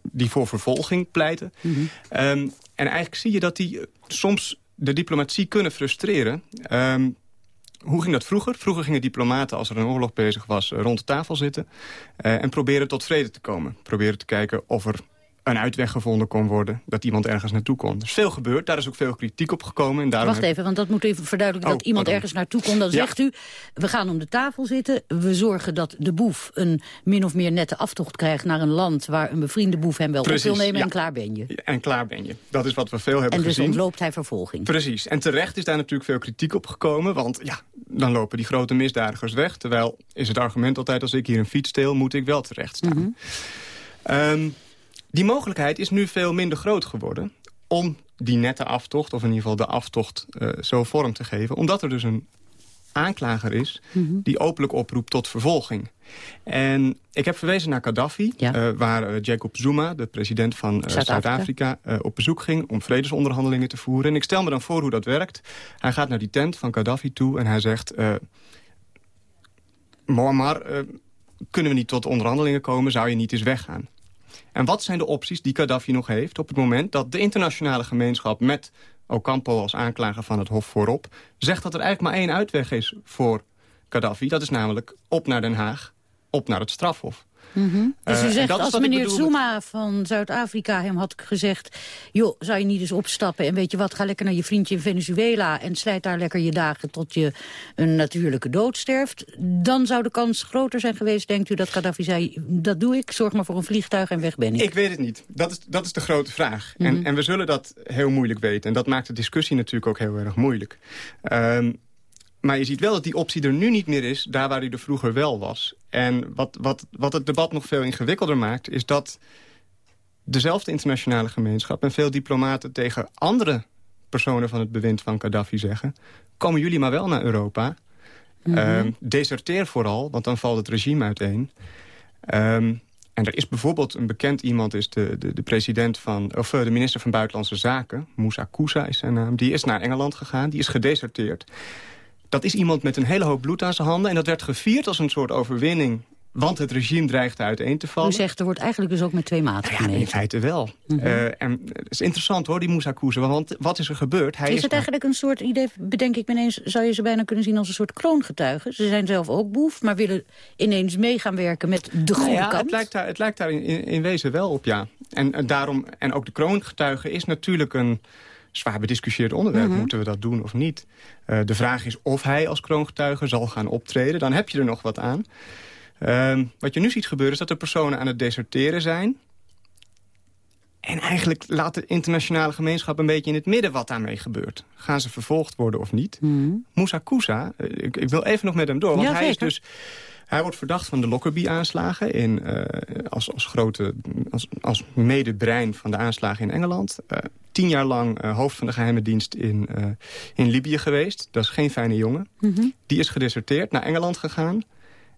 Speaker 23: die voor vervolging pleiten.
Speaker 19: Mhm.
Speaker 23: Mm -hmm. um, en eigenlijk zie je dat die soms de diplomatie kunnen frustreren. Um, hoe ging dat vroeger? Vroeger gingen diplomaten, als er een oorlog bezig was, rond de tafel zitten... Uh, en proberen tot vrede te komen. Proberen te kijken of er een uitweg gevonden kon worden. Dat iemand ergens naartoe kon. Er is veel gebeurd, daar is ook veel kritiek op gekomen. En daarom
Speaker 19: Wacht even, want dat moet even verduidelijken. Oh, dat iemand pardon. ergens naartoe kon. Dan ja. zegt u, we gaan om de tafel zitten. We zorgen dat de boef een min of meer nette aftocht krijgt... naar een land waar een bevriende boef hem wel
Speaker 23: Precies,
Speaker 19: op wil nemen.
Speaker 23: Ja.
Speaker 19: En klaar ben je.
Speaker 23: En klaar ben je. Dat is wat we veel hebben
Speaker 19: en
Speaker 23: gezien.
Speaker 19: En dus ontloopt hij vervolging.
Speaker 23: Precies. En terecht is daar natuurlijk veel kritiek op gekomen. Want ja, dan lopen die grote misdadigers weg. Terwijl is het argument altijd, als ik hier een fiets steel... moet ik wel terecht staan.
Speaker 19: Mm
Speaker 23: -hmm. um, die mogelijkheid is nu veel minder groot geworden... om die nette aftocht, of in ieder geval de aftocht, uh, zo vorm te geven. Omdat er dus een aanklager is
Speaker 19: Mhm.
Speaker 23: mm -hmm. die openlijk oproept tot vervolging. En ik heb verwezen naar Gaddafi,
Speaker 19: ja.
Speaker 23: uh, waar uh, Jacob Zuma, de president van Zuid-Afrika... Zuid op bezoek ging om vredesonderhandelingen te voeren. En ik stel me dan voor hoe dat werkt. Hij gaat naar die tent van Gaddafi toe en hij zegt... Muammar, kunnen we niet tot onderhandelingen komen? Zou je niet eens weggaan? En wat zijn de opties die Gaddafi nog heeft op het moment dat de internationale gemeenschap met Ocampo als aanklager van het Hof voorop zegt dat er eigenlijk maar één uitweg is voor Gaddafi. Dat is namelijk op naar Den Haag, op naar het strafhof.
Speaker 19: Mm -hmm. Dus u zegt,
Speaker 23: uh,
Speaker 19: als meneer Zuma van Zuid-Afrika hem had gezegd... joh, zou je niet eens opstappen en weet je wat, ga lekker naar je vriendje in Venezuela... en slijt daar lekker je dagen tot je een natuurlijke dood sterft... dan zou de kans groter zijn geweest, denkt u, dat Gaddafi zei... dat doe ik, zorg maar voor een vliegtuig en weg ben ik.
Speaker 23: Ik weet het niet. Dat is, dat is de grote vraag.
Speaker 19: Mhm.
Speaker 23: Mm -hmm. en, en we zullen dat heel moeilijk weten. En dat maakt de discussie natuurlijk ook heel erg moeilijk. Um, maar je ziet wel dat die optie er nu niet meer is, daar waar die er vroeger wel was. En wat, wat, wat het debat nog veel ingewikkelder maakt, is dat dezelfde internationale gemeenschap... en veel diplomaten tegen andere personen van het bewind van Gaddafi zeggen... komen jullie maar wel naar Europa.
Speaker 19: Mhm.
Speaker 23: Mm -hmm. um, deserteer vooral, want dan valt het regime uiteen. Um, en er is bijvoorbeeld een bekend iemand, is de, de, de, president van, of de minister van Buitenlandse Zaken... Moussa Koussa is zijn naam, die is naar Engeland gegaan, die is gedeserteerd... Dat is iemand met een hele hoop bloed aan zijn handen. En dat werd gevierd als een soort overwinning. Want het regime dreigde uiteen te vallen.
Speaker 19: U zegt, er wordt eigenlijk dus ook met twee maten
Speaker 23: gemeten. Ja, in feite wel. Mm -hmm. uh, en het is interessant hoor, die Moussa. Want wat is er gebeurd?
Speaker 19: Hij is, is het eigenlijk een soort idee, bedenk ik me ineens... zou je ze bijna kunnen zien als een soort kroongetuigen? Ze zijn zelf ook boef, maar willen ineens mee gaan werken met de goede
Speaker 23: nou ja,
Speaker 19: kant.
Speaker 23: Het lijkt daar, het lijkt daar in, in, in wezen wel op, ja. En, en, daarom, en ook de kroongetuigen is natuurlijk een zwaar bediscussieerd onderwerp. Mm -hmm. Moeten we dat doen of niet? Uh, de vraag is of hij als kroongetuige zal gaan optreden. Dan heb je er nog wat aan. Uh, wat je nu ziet gebeuren is dat er personen aan het deserteren zijn. En eigenlijk laat de internationale gemeenschap een beetje in het midden wat daarmee gebeurt. Gaan ze vervolgd worden of niet?
Speaker 19: Mhm.
Speaker 23: Mm. Moussa Koussa, ik, ik, wil even nog met hem door. Want
Speaker 19: ja,
Speaker 23: hij is dus... Hij wordt verdacht van de Lockerbie-aanslagen in, uh, als, als, grote, als, als medebrein van de aanslagen in Engeland. Uh, tien jaar lang uh, hoofd van de geheime dienst in, in Libië geweest. Dat is geen fijne jongen.
Speaker 19: Mm
Speaker 23: -hmm. Die is gedeserteerd, naar Engeland gegaan.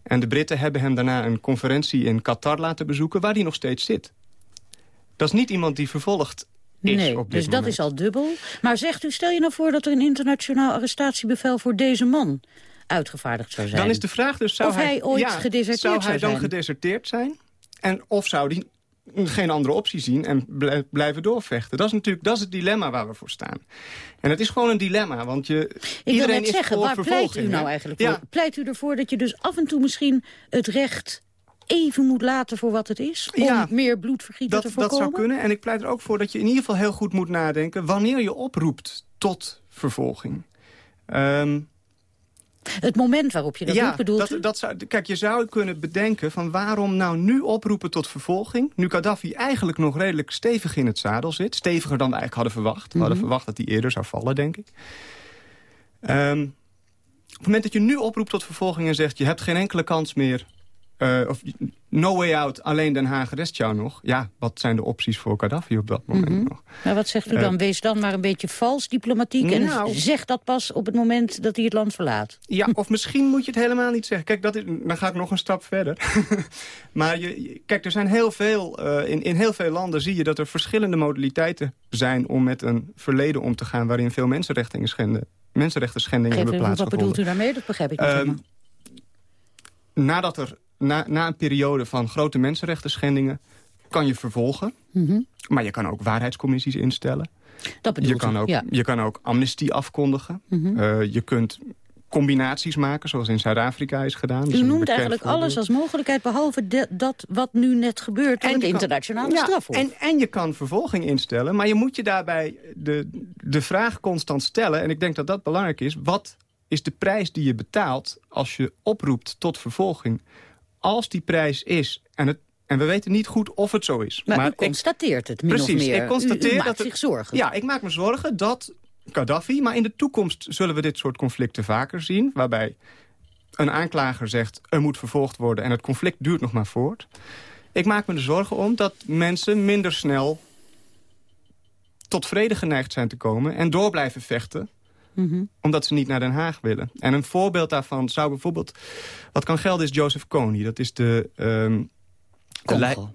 Speaker 23: En de Britten hebben hem daarna een conferentie in Qatar laten bezoeken... waar hij nog steeds zit. Dat is niet iemand die vervolgd is
Speaker 19: nee,
Speaker 23: op dit
Speaker 19: dus dat is al dubbel. Maar zegt u, stel je nou voor dat er een internationaal arrestatiebevel voor deze man uitgevaardigd zou zijn.
Speaker 23: Dan is de vraag dus, zou
Speaker 19: of hij, ooit
Speaker 23: ja,
Speaker 19: gedeserteerd
Speaker 23: zou hij dan
Speaker 19: zijn?
Speaker 23: gedeserteerd zijn? En of zou die geen andere optie zien en blij- blijven doorvechten. Dat is natuurlijk dat is het dilemma waar we voor staan. En het is gewoon een dilemma, want je,
Speaker 19: Ik
Speaker 23: iedereen is
Speaker 19: zeggen,
Speaker 23: voor
Speaker 19: waar pleit u nou eigenlijk
Speaker 23: Ja,
Speaker 19: voor? Pleit u ervoor dat je dus af en toe misschien het recht even moet laten voor wat het is? Om
Speaker 23: Ja,
Speaker 19: meer bloedvergieten te
Speaker 23: dat,
Speaker 19: voorkomen?
Speaker 23: dat zou kunnen. En ik pleit er ook voor dat je in ieder geval heel goed moet nadenken... wanneer je oproept tot vervolging. Ehm,
Speaker 19: Het moment waarop je dat
Speaker 23: ja,
Speaker 19: doet, bedoelt
Speaker 23: dat, dat zou, kijk, je zou kunnen bedenken van waarom nou nu oproepen tot vervolging... nu Gaddafi eigenlijk nog redelijk stevig in het zadel zit. Steviger dan we eigenlijk hadden verwacht. We hadden
Speaker 19: Mhm.
Speaker 23: verwacht dat hij eerder zou vallen, denk ik. Ehm, op het moment dat je nu oproept tot vervolging en zegt... je hebt geen enkele kans meer... eh, of no way out, alleen Den Haag rest jou nog. Ja, wat zijn de opties voor Gaddafi op dat moment
Speaker 19: Mhm.
Speaker 23: nog?
Speaker 19: Maar wat zegt u dan?
Speaker 23: Eh,
Speaker 19: Wees dan maar een beetje vals diplomatiek... en
Speaker 23: Nou.
Speaker 19: zeg dat pas op het moment dat hij het land verlaat.
Speaker 23: Ja, of misschien moet je het helemaal niet zeggen. Kijk, dat is, dan ga ik nog een stap verder. maar je, kijk, er zijn heel veel... eh, in, in heel veel landen zie je dat er verschillende modaliteiten zijn... om met een verleden om te gaan... waarin veel mensenrechten schenden, mensenrechten schendingen hebben
Speaker 19: even, wat
Speaker 23: plaatsgevonden.
Speaker 19: bedoelt u daarmee? Dat begrijp ik niet
Speaker 23: Ehm, nadat er, na, na een periode van grote mensenrechten schendingen... kan je vervolgen.
Speaker 19: Mhm.
Speaker 23: Maar je kan ook waarheidscommissies instellen.
Speaker 19: Dat bedoelt
Speaker 23: je kan
Speaker 19: u,
Speaker 23: ook,
Speaker 19: ja.
Speaker 23: Je kan ook amnestie afkondigen.
Speaker 19: Mhm.
Speaker 23: Eh, je kunt combinaties maken, zoals in Zuid-Afrika is gedaan.
Speaker 19: U
Speaker 23: een
Speaker 19: noemt eigenlijk
Speaker 23: voorbeeld.
Speaker 19: alles als mogelijkheid... behalve de- dat wat nu net gebeurt door
Speaker 23: En
Speaker 19: het
Speaker 23: je kan-
Speaker 19: internationale
Speaker 23: Ja,
Speaker 19: strafhof.
Speaker 23: En, en je kan vervolging instellen, maar je moet je daarbij de, de vraag constant stellen... en ik denk dat dat belangrijk is... wat is de prijs die je betaalt als je oproept tot vervolging? Als die prijs is, en, het, en we weten niet goed of het zo is...
Speaker 19: Maar, u
Speaker 23: ik-
Speaker 19: constateert het, min
Speaker 23: Precies,
Speaker 19: of meer.
Speaker 23: ik constateer
Speaker 19: u, u maakt
Speaker 23: dat het-
Speaker 19: zich zorgen.
Speaker 23: Ja, ik maak me zorgen dat Gaddafi... maar in de toekomst zullen we dit soort conflicten vaker zien... waarbij een aanklager zegt er moet vervolgd worden... en het conflict duurt nog maar voort. Ik maak me er zorgen om dat mensen minder snel tot vrede geneigd zijn te komen... en door blijven vechten
Speaker 19: Mhm.
Speaker 23: omdat ze niet naar Den Haag willen. En een voorbeeld daarvan zou bijvoorbeeld... wat kan gelden is Joseph Kony. Dat is de... ehm, de.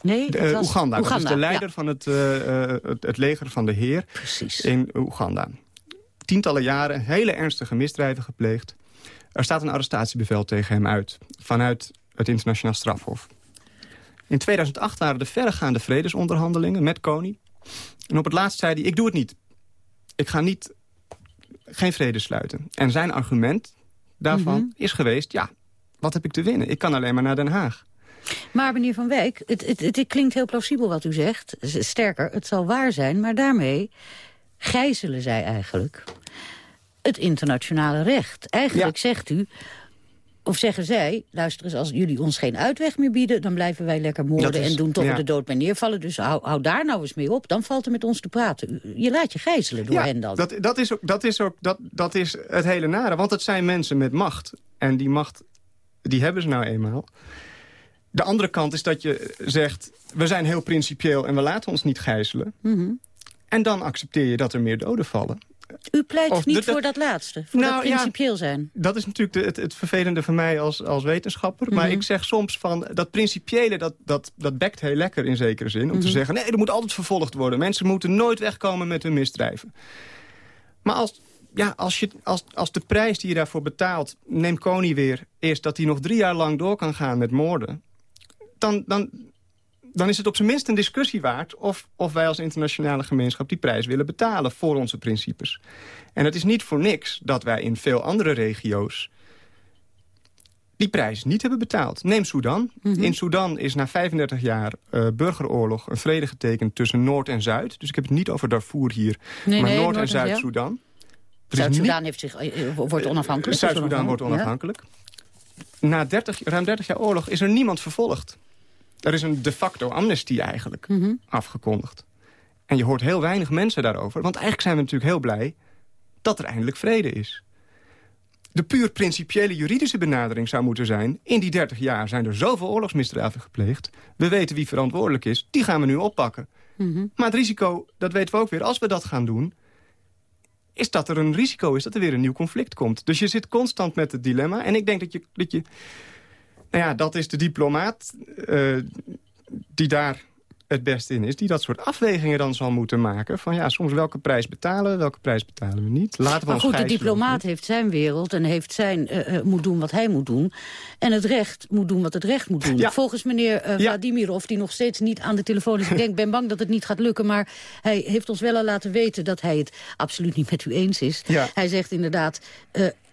Speaker 19: Nee,
Speaker 23: de,
Speaker 19: dat
Speaker 23: eh,
Speaker 19: was
Speaker 23: Oeganda. Dat is de
Speaker 19: ja.
Speaker 23: leider van het, eh, eh, het, het leger van de Heer
Speaker 19: Precies.
Speaker 23: in Oeganda. Tientallen jaren hele ernstige misdrijven gepleegd. Er staat een arrestatiebevel tegen hem uit vanuit het internationaal strafhof. In 2008 waren er verregaande vredesonderhandelingen met Kony. En op het laatst zei hij, ik doe het niet. Ik ga niet, geen vrede sluiten. En zijn argument daarvan
Speaker 19: Mhm.
Speaker 23: is geweest... ja, wat heb ik te winnen? Ik kan alleen maar naar Den Haag.
Speaker 19: Maar meneer Van Wijk, het, het, het, het klinkt heel plausibel wat u zegt. Sterker, het zal waar zijn, maar daarmee gijzelen zij eigenlijk het internationale recht. Eigenlijk zegt u, of zeggen zij, luister eens, als jullie ons geen uitweg meer bieden... dan blijven wij lekker moorden
Speaker 23: is-
Speaker 19: en doen tot
Speaker 23: ja.
Speaker 19: we de dood bij neervallen. Dus hou, hou daar nou eens mee op, dan valt er met ons te praten. Je laat je gijzelen door hen dan.
Speaker 23: Dat, dat is, ook, dat, is ook, dat, dat is het hele nare. Want het zijn mensen met macht. En die macht, die hebben ze nou eenmaal. De andere kant is dat je zegt... we zijn heel principieel en we laten ons niet gijzelen.
Speaker 19: Mhm.
Speaker 23: En dan accepteer je dat er meer doden vallen.
Speaker 19: U pleit
Speaker 23: Of
Speaker 19: niet
Speaker 23: de-
Speaker 19: voor dat laatste, voor
Speaker 23: Nou,
Speaker 19: dat
Speaker 23: ja.
Speaker 19: principieel zijn.
Speaker 23: Dat is natuurlijk de, het, het vervelende voor mij als, als wetenschapper. Maar
Speaker 19: Mhm.
Speaker 23: ik zeg soms van dat principiële, dat, dat, dat bekt heel lekker in zekere zin. Om te
Speaker 19: Mhm.
Speaker 23: zeggen, nee, er moet altijd vervolgd worden. Mensen moeten nooit wegkomen met hun misdrijven. Maar als, ja, als, je, als, als de prijs die je daarvoor betaalt... neemt Koning weer, is dat hij nog drie jaar lang door kan gaan met moorden... dan, dan, dan is het op zijn minst een discussie waard... Of, of wij als internationale gemeenschap die prijs willen betalen voor onze principes. En het is niet voor niks dat wij in veel andere regio's die prijs niet hebben betaald. Neem Sudan.
Speaker 19: Mhm.
Speaker 23: In Sudan is na 35 jaar eh, burgeroorlog een vrede getekend tussen Noord en Zuid. Dus ik heb het niet over Darfur hier,
Speaker 19: Nee,
Speaker 23: maar
Speaker 19: nee,
Speaker 23: Noord- en
Speaker 19: Noord en Zuid.
Speaker 23: Zuid-Soedan. Er is
Speaker 19: Zuid-Soedan
Speaker 23: niet-
Speaker 19: heeft zich, eh, wordt onafhankelijk.
Speaker 23: Zuid-Soedan wordt
Speaker 19: Ja.
Speaker 23: onafhankelijk. Na 30, ruim 30 jaar oorlog is er niemand vervolgd. Er is een de facto amnestie eigenlijk
Speaker 19: Mhm.
Speaker 23: afgekondigd. En je hoort heel weinig mensen daarover. Want eigenlijk zijn we natuurlijk heel blij dat er eindelijk vrede is. De puur principiële juridische benadering zou moeten zijn... in die 30 jaar zijn er zoveel oorlogsmisdrijven gepleegd. We weten wie verantwoordelijk is. Die gaan we nu oppakken.
Speaker 19: Mhm.
Speaker 23: Maar het risico, dat weten we ook weer, als we dat gaan doen... is dat er een risico is dat er weer een nieuw conflict komt. Dus je zit constant met het dilemma. En ik denk dat je... Dat, je, nou ja, dat is de diplomaat eh, die daar het beste in is... die dat soort afwegingen dan zal moeten maken. Van ja, soms welke prijs betalen we, welke prijs betalen we niet. Laten we
Speaker 19: maar
Speaker 23: ons
Speaker 19: goed, de diplomaat heeft zijn wereld en heeft zijn, eh, eh, moet doen wat hij moet doen. En het recht moet doen wat het recht moet doen.
Speaker 23: Ja.
Speaker 19: Volgens meneer Vladimirov, die nog steeds niet aan de telefoon is... ik denk, ben bang dat het niet gaat lukken, maar hij heeft ons wel al laten weten... dat hij het absoluut niet met u eens is.
Speaker 23: Ja.
Speaker 19: Hij zegt inderdaad...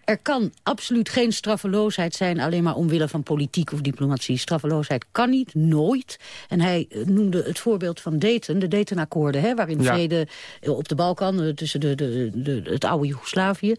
Speaker 19: er kan absoluut geen straffeloosheid zijn... alleen maar omwille van politiek of diplomatie. Straffeloosheid kan niet, nooit. En hij eh, noemde het voorbeeld van Dayton, de Dayton-akkoorden... hè, waarin
Speaker 23: Ja.
Speaker 19: vrede eh, op de Balkan, eh, tussen de, de, de, het oude Joegoslavië...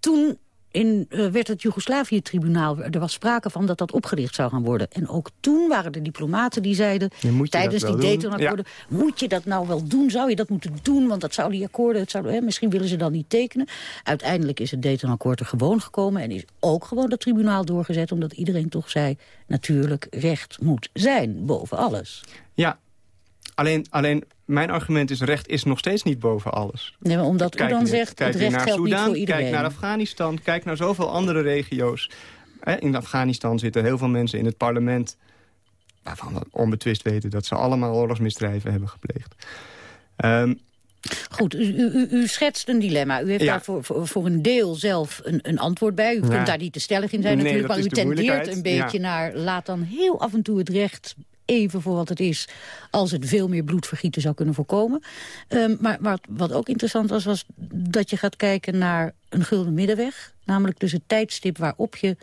Speaker 19: toen in, eh, werd het Joegoslavië-tribunaal... er was sprake van dat dat opgericht zou gaan worden. En ook toen waren er diplomaten die zeiden... Tijdens die? Dayton-akkoorden... moet je dat nou wel doen? Zou je dat moeten doen? Want dat zou die akkoorden... Het zou, hè, misschien willen ze dan niet tekenen. Uiteindelijk is het Dayton-akkoord er gewoon gekomen... en is ook gewoon dat tribunaal doorgezet... omdat iedereen toch zei... natuurlijk, recht moet zijn, boven alles.
Speaker 23: Ja, alleen, alleen mijn argument is... recht is nog steeds niet boven alles.
Speaker 19: Nee, maar omdat u
Speaker 23: Kijk
Speaker 19: dan
Speaker 23: weer-
Speaker 19: zegt...
Speaker 23: kijk
Speaker 19: het recht
Speaker 23: naar
Speaker 19: geldt niet
Speaker 23: Soedan,
Speaker 19: voor iedereen.
Speaker 23: Kijk naar Afghanistan, kijk naar zoveel andere regio's. Hè, In Afghanistan zitten heel veel mensen in het parlement... waarvan we onbetwist weten dat ze allemaal oorlogsmisdrijven hebben gepleegd. Ehm,
Speaker 19: Goed, u, u, u- u schetst een dilemma. U heeft
Speaker 23: Ja.
Speaker 19: daar voor, voor, voor een deel zelf een, een antwoord bij. U
Speaker 23: Ja.
Speaker 19: kunt daar niet te stellig in zijn
Speaker 23: Nee,
Speaker 19: natuurlijk. Maar u tendeert een beetje
Speaker 23: Ja.
Speaker 19: naar... laat dan heel af en toe het recht even voor wat het is... als het veel meer bloedvergieten zou kunnen voorkomen. Ehm, maar wat, wat ook interessant was, was dat je gaat kijken naar een gulden middenweg. Namelijk dus het tijdstip waarop je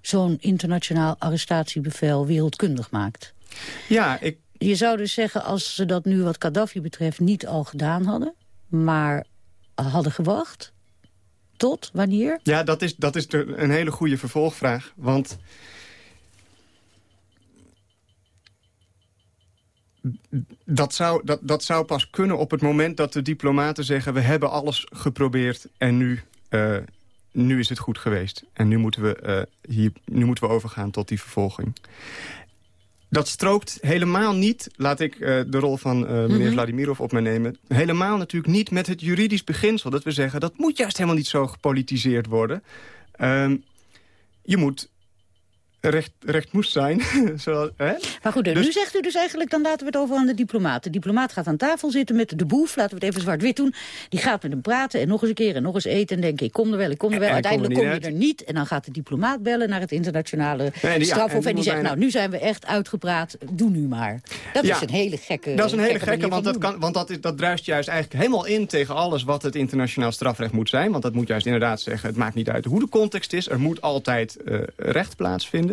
Speaker 19: zo'n internationaal arrestatiebevel wereldkundig maakt.
Speaker 23: ja, ik,
Speaker 19: Je zou dus zeggen, als ze dat nu wat Gaddafi betreft niet al gedaan hadden... maar hadden gewacht, tot wanneer?
Speaker 23: Ja, dat is, dat is een hele goede vervolgvraag. Want dat zou, dat, dat zou pas kunnen op het moment dat de diplomaten zeggen... we hebben alles geprobeerd en nu, eh, nu is het goed geweest. En nu moeten, we, eh, hier, nu moeten we overgaan tot die vervolging. Dat strookt helemaal niet, laat ik eh, de rol van meneer
Speaker 19: Mhm.
Speaker 23: Vladimirov op me nemen... helemaal natuurlijk niet met het juridisch beginsel. Dat we zeggen, dat moet juist helemaal niet zo gepolitiseerd worden. Ehm, je moet recht, recht moest zijn. Hè?
Speaker 19: Maar goed,
Speaker 23: Dus-
Speaker 19: nu zegt u dus eigenlijk, dan laten we het over aan de diplomaat. De diplomaat gaat aan tafel zitten met de boef, laten we het even zwart-wit doen. Die gaat met hem praten en nog eens een keer en nog eens eten... en denken, ik kom er wel, ik kom er wel.
Speaker 23: En er
Speaker 19: Uiteindelijk kom je er niet. En dan gaat de diplomaat bellen naar het internationale
Speaker 23: die- en
Speaker 19: strafhof...
Speaker 23: die
Speaker 19: en die zegt,
Speaker 23: bijna-
Speaker 19: nou, nu zijn we echt uitgepraat, doe nu maar. Dat
Speaker 23: Ja,
Speaker 19: is een hele gekke
Speaker 23: Dat is een hele gekke, want, dat, kan, want dat, is, dat druist juist eigenlijk helemaal in tegen alles wat het internationaal strafrecht moet zijn. Want dat moet juist inderdaad zeggen, het maakt niet uit hoe de context is. Er moet altijd eh, recht plaatsvinden.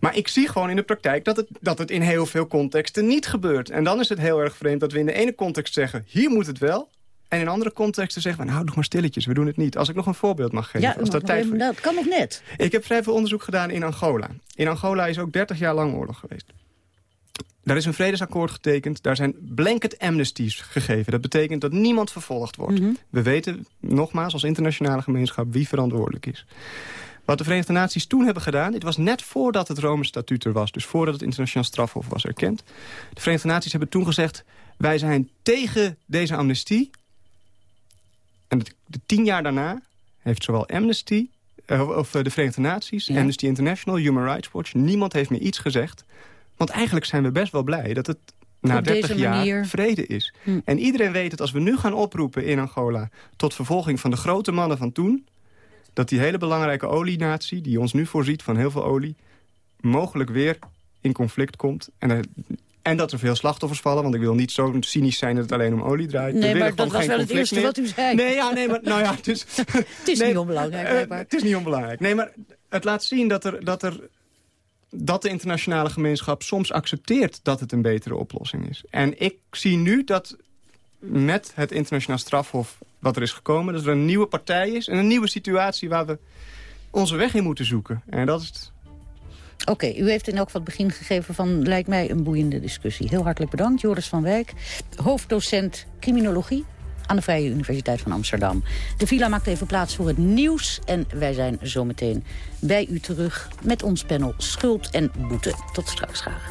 Speaker 23: Maar ik zie gewoon in de praktijk dat het, dat het in heel veel contexten niet gebeurt. En dan is het heel erg vreemd dat we in de ene context zeggen, hier moet het wel. En in andere contexten zeggen we, nou, doe maar stilletjes, we doen het niet. Als ik nog een voorbeeld mag geven.
Speaker 19: Ja,
Speaker 23: als dat tijd voor
Speaker 19: dat kan nog net.
Speaker 23: ik heb vrij veel onderzoek gedaan in Angola. In Angola is ook 30 jaar lang oorlog geweest. Daar is een vredesakkoord getekend. Daar zijn blanket amnesties gegeven. Dat betekent dat niemand vervolgd wordt. We weten nogmaals als internationale gemeenschap wie verantwoordelijk is. Wat de Verenigde Naties toen hebben gedaan... dit was net voordat het Rome-statuut er was. Dus voordat het internationaal strafhof was erkend. De Verenigde Naties hebben toen gezegd... wij zijn tegen deze amnestie. En de, de tien jaar daarna heeft zowel Amnesty... eh, of eh, de Verenigde Naties,
Speaker 19: Ja.
Speaker 23: Amnesty International, Human Rights Watch... niemand heeft meer iets gezegd. Want eigenlijk zijn we best wel blij dat het na
Speaker 19: Op
Speaker 23: 30
Speaker 19: deze
Speaker 23: jaar vrede is.
Speaker 19: Hm.
Speaker 23: En iedereen weet dat als we nu gaan oproepen in Angola... tot vervolging van de grote mannen van toen... dat die hele belangrijke olienatie, die ons nu voorziet van heel veel olie... mogelijk weer in conflict komt. En, er- en dat er veel slachtoffers vallen, want ik wil niet zo cynisch zijn... dat het alleen om olie draait.
Speaker 19: Nee, maar dat was wel het eerste
Speaker 23: meer.
Speaker 19: wat u zei.
Speaker 23: Nee, ja, nee, maar nou ja, het is...
Speaker 19: Het is niet onbelangrijk,
Speaker 23: Eh, het is niet onbelangrijk. Nee, maar het laat zien dat, er, dat, er, dat de internationale gemeenschap soms accepteert dat het een betere oplossing is. En ik zie nu dat met het internationaal strafhof wat er is gekomen... dat er een nieuwe partij is en een nieuwe situatie waar we onze weg in moeten zoeken. En dat is het.
Speaker 19: Oké, u heeft in elk geval het begin gegeven van, lijkt mij, een boeiende discussie. Heel hartelijk bedankt, Joris van Wijk, hoofddocent criminologie aan de Vrije Universiteit van Amsterdam. De villa maakt even plaats voor het nieuws en wij zijn zometeen bij u terug met ons panel Schuld en Boete. Tot straks graag.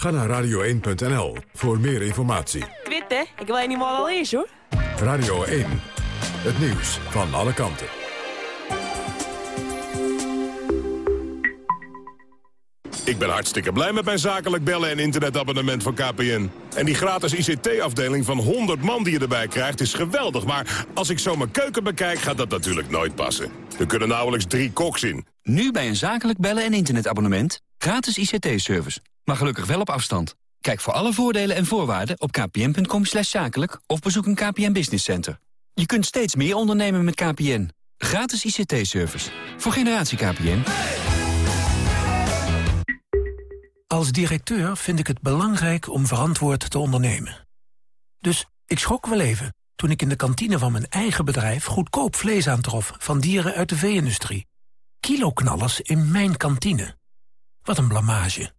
Speaker 1: Ga naar radio1.nl voor meer informatie.
Speaker 24: Twitter? Ik wil niet al eerst, hoor.
Speaker 1: Radio 1. Het nieuws van alle kanten.
Speaker 25: Ik ben hartstikke blij met mijn zakelijk bellen en internetabonnement van KPN. En die gratis ICT-afdeling van 100 man die je erbij krijgt is geweldig. Maar als ik zo mijn keuken bekijk, gaat dat natuurlijk nooit passen. Er kunnen nauwelijks drie koks in.
Speaker 26: Nu bij een zakelijk bellen en internetabonnement. Gratis ICT-service. Maar gelukkig wel op afstand. Kijk voor alle voordelen en voorwaarden op kpn.com zakelijk... of bezoek een KPN Business Center. Je kunt steeds meer ondernemen met KPN. Gratis ICT-service. Voor generatie KPN.
Speaker 27: Als directeur vind ik het belangrijk om verantwoord te ondernemen. Dus ik schrok wel even toen ik in de kantine van mijn eigen bedrijf... goedkoop vlees aantrof van dieren uit de vee-industrie. Kiloknallers in mijn kantine. Wat een blamage.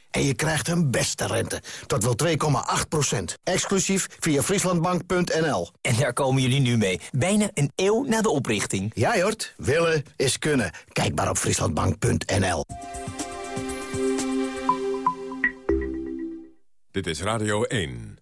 Speaker 28: En je krijgt een beste rente, tot wel 2,8 procent. Exclusief via frieslandbank.nl.
Speaker 29: En daar komen jullie nu mee, bijna een eeuw na de oprichting.
Speaker 28: Ja, Jort, willen is kunnen. Kijk maar op frieslandbank.nl.
Speaker 1: Dit is Radio 1.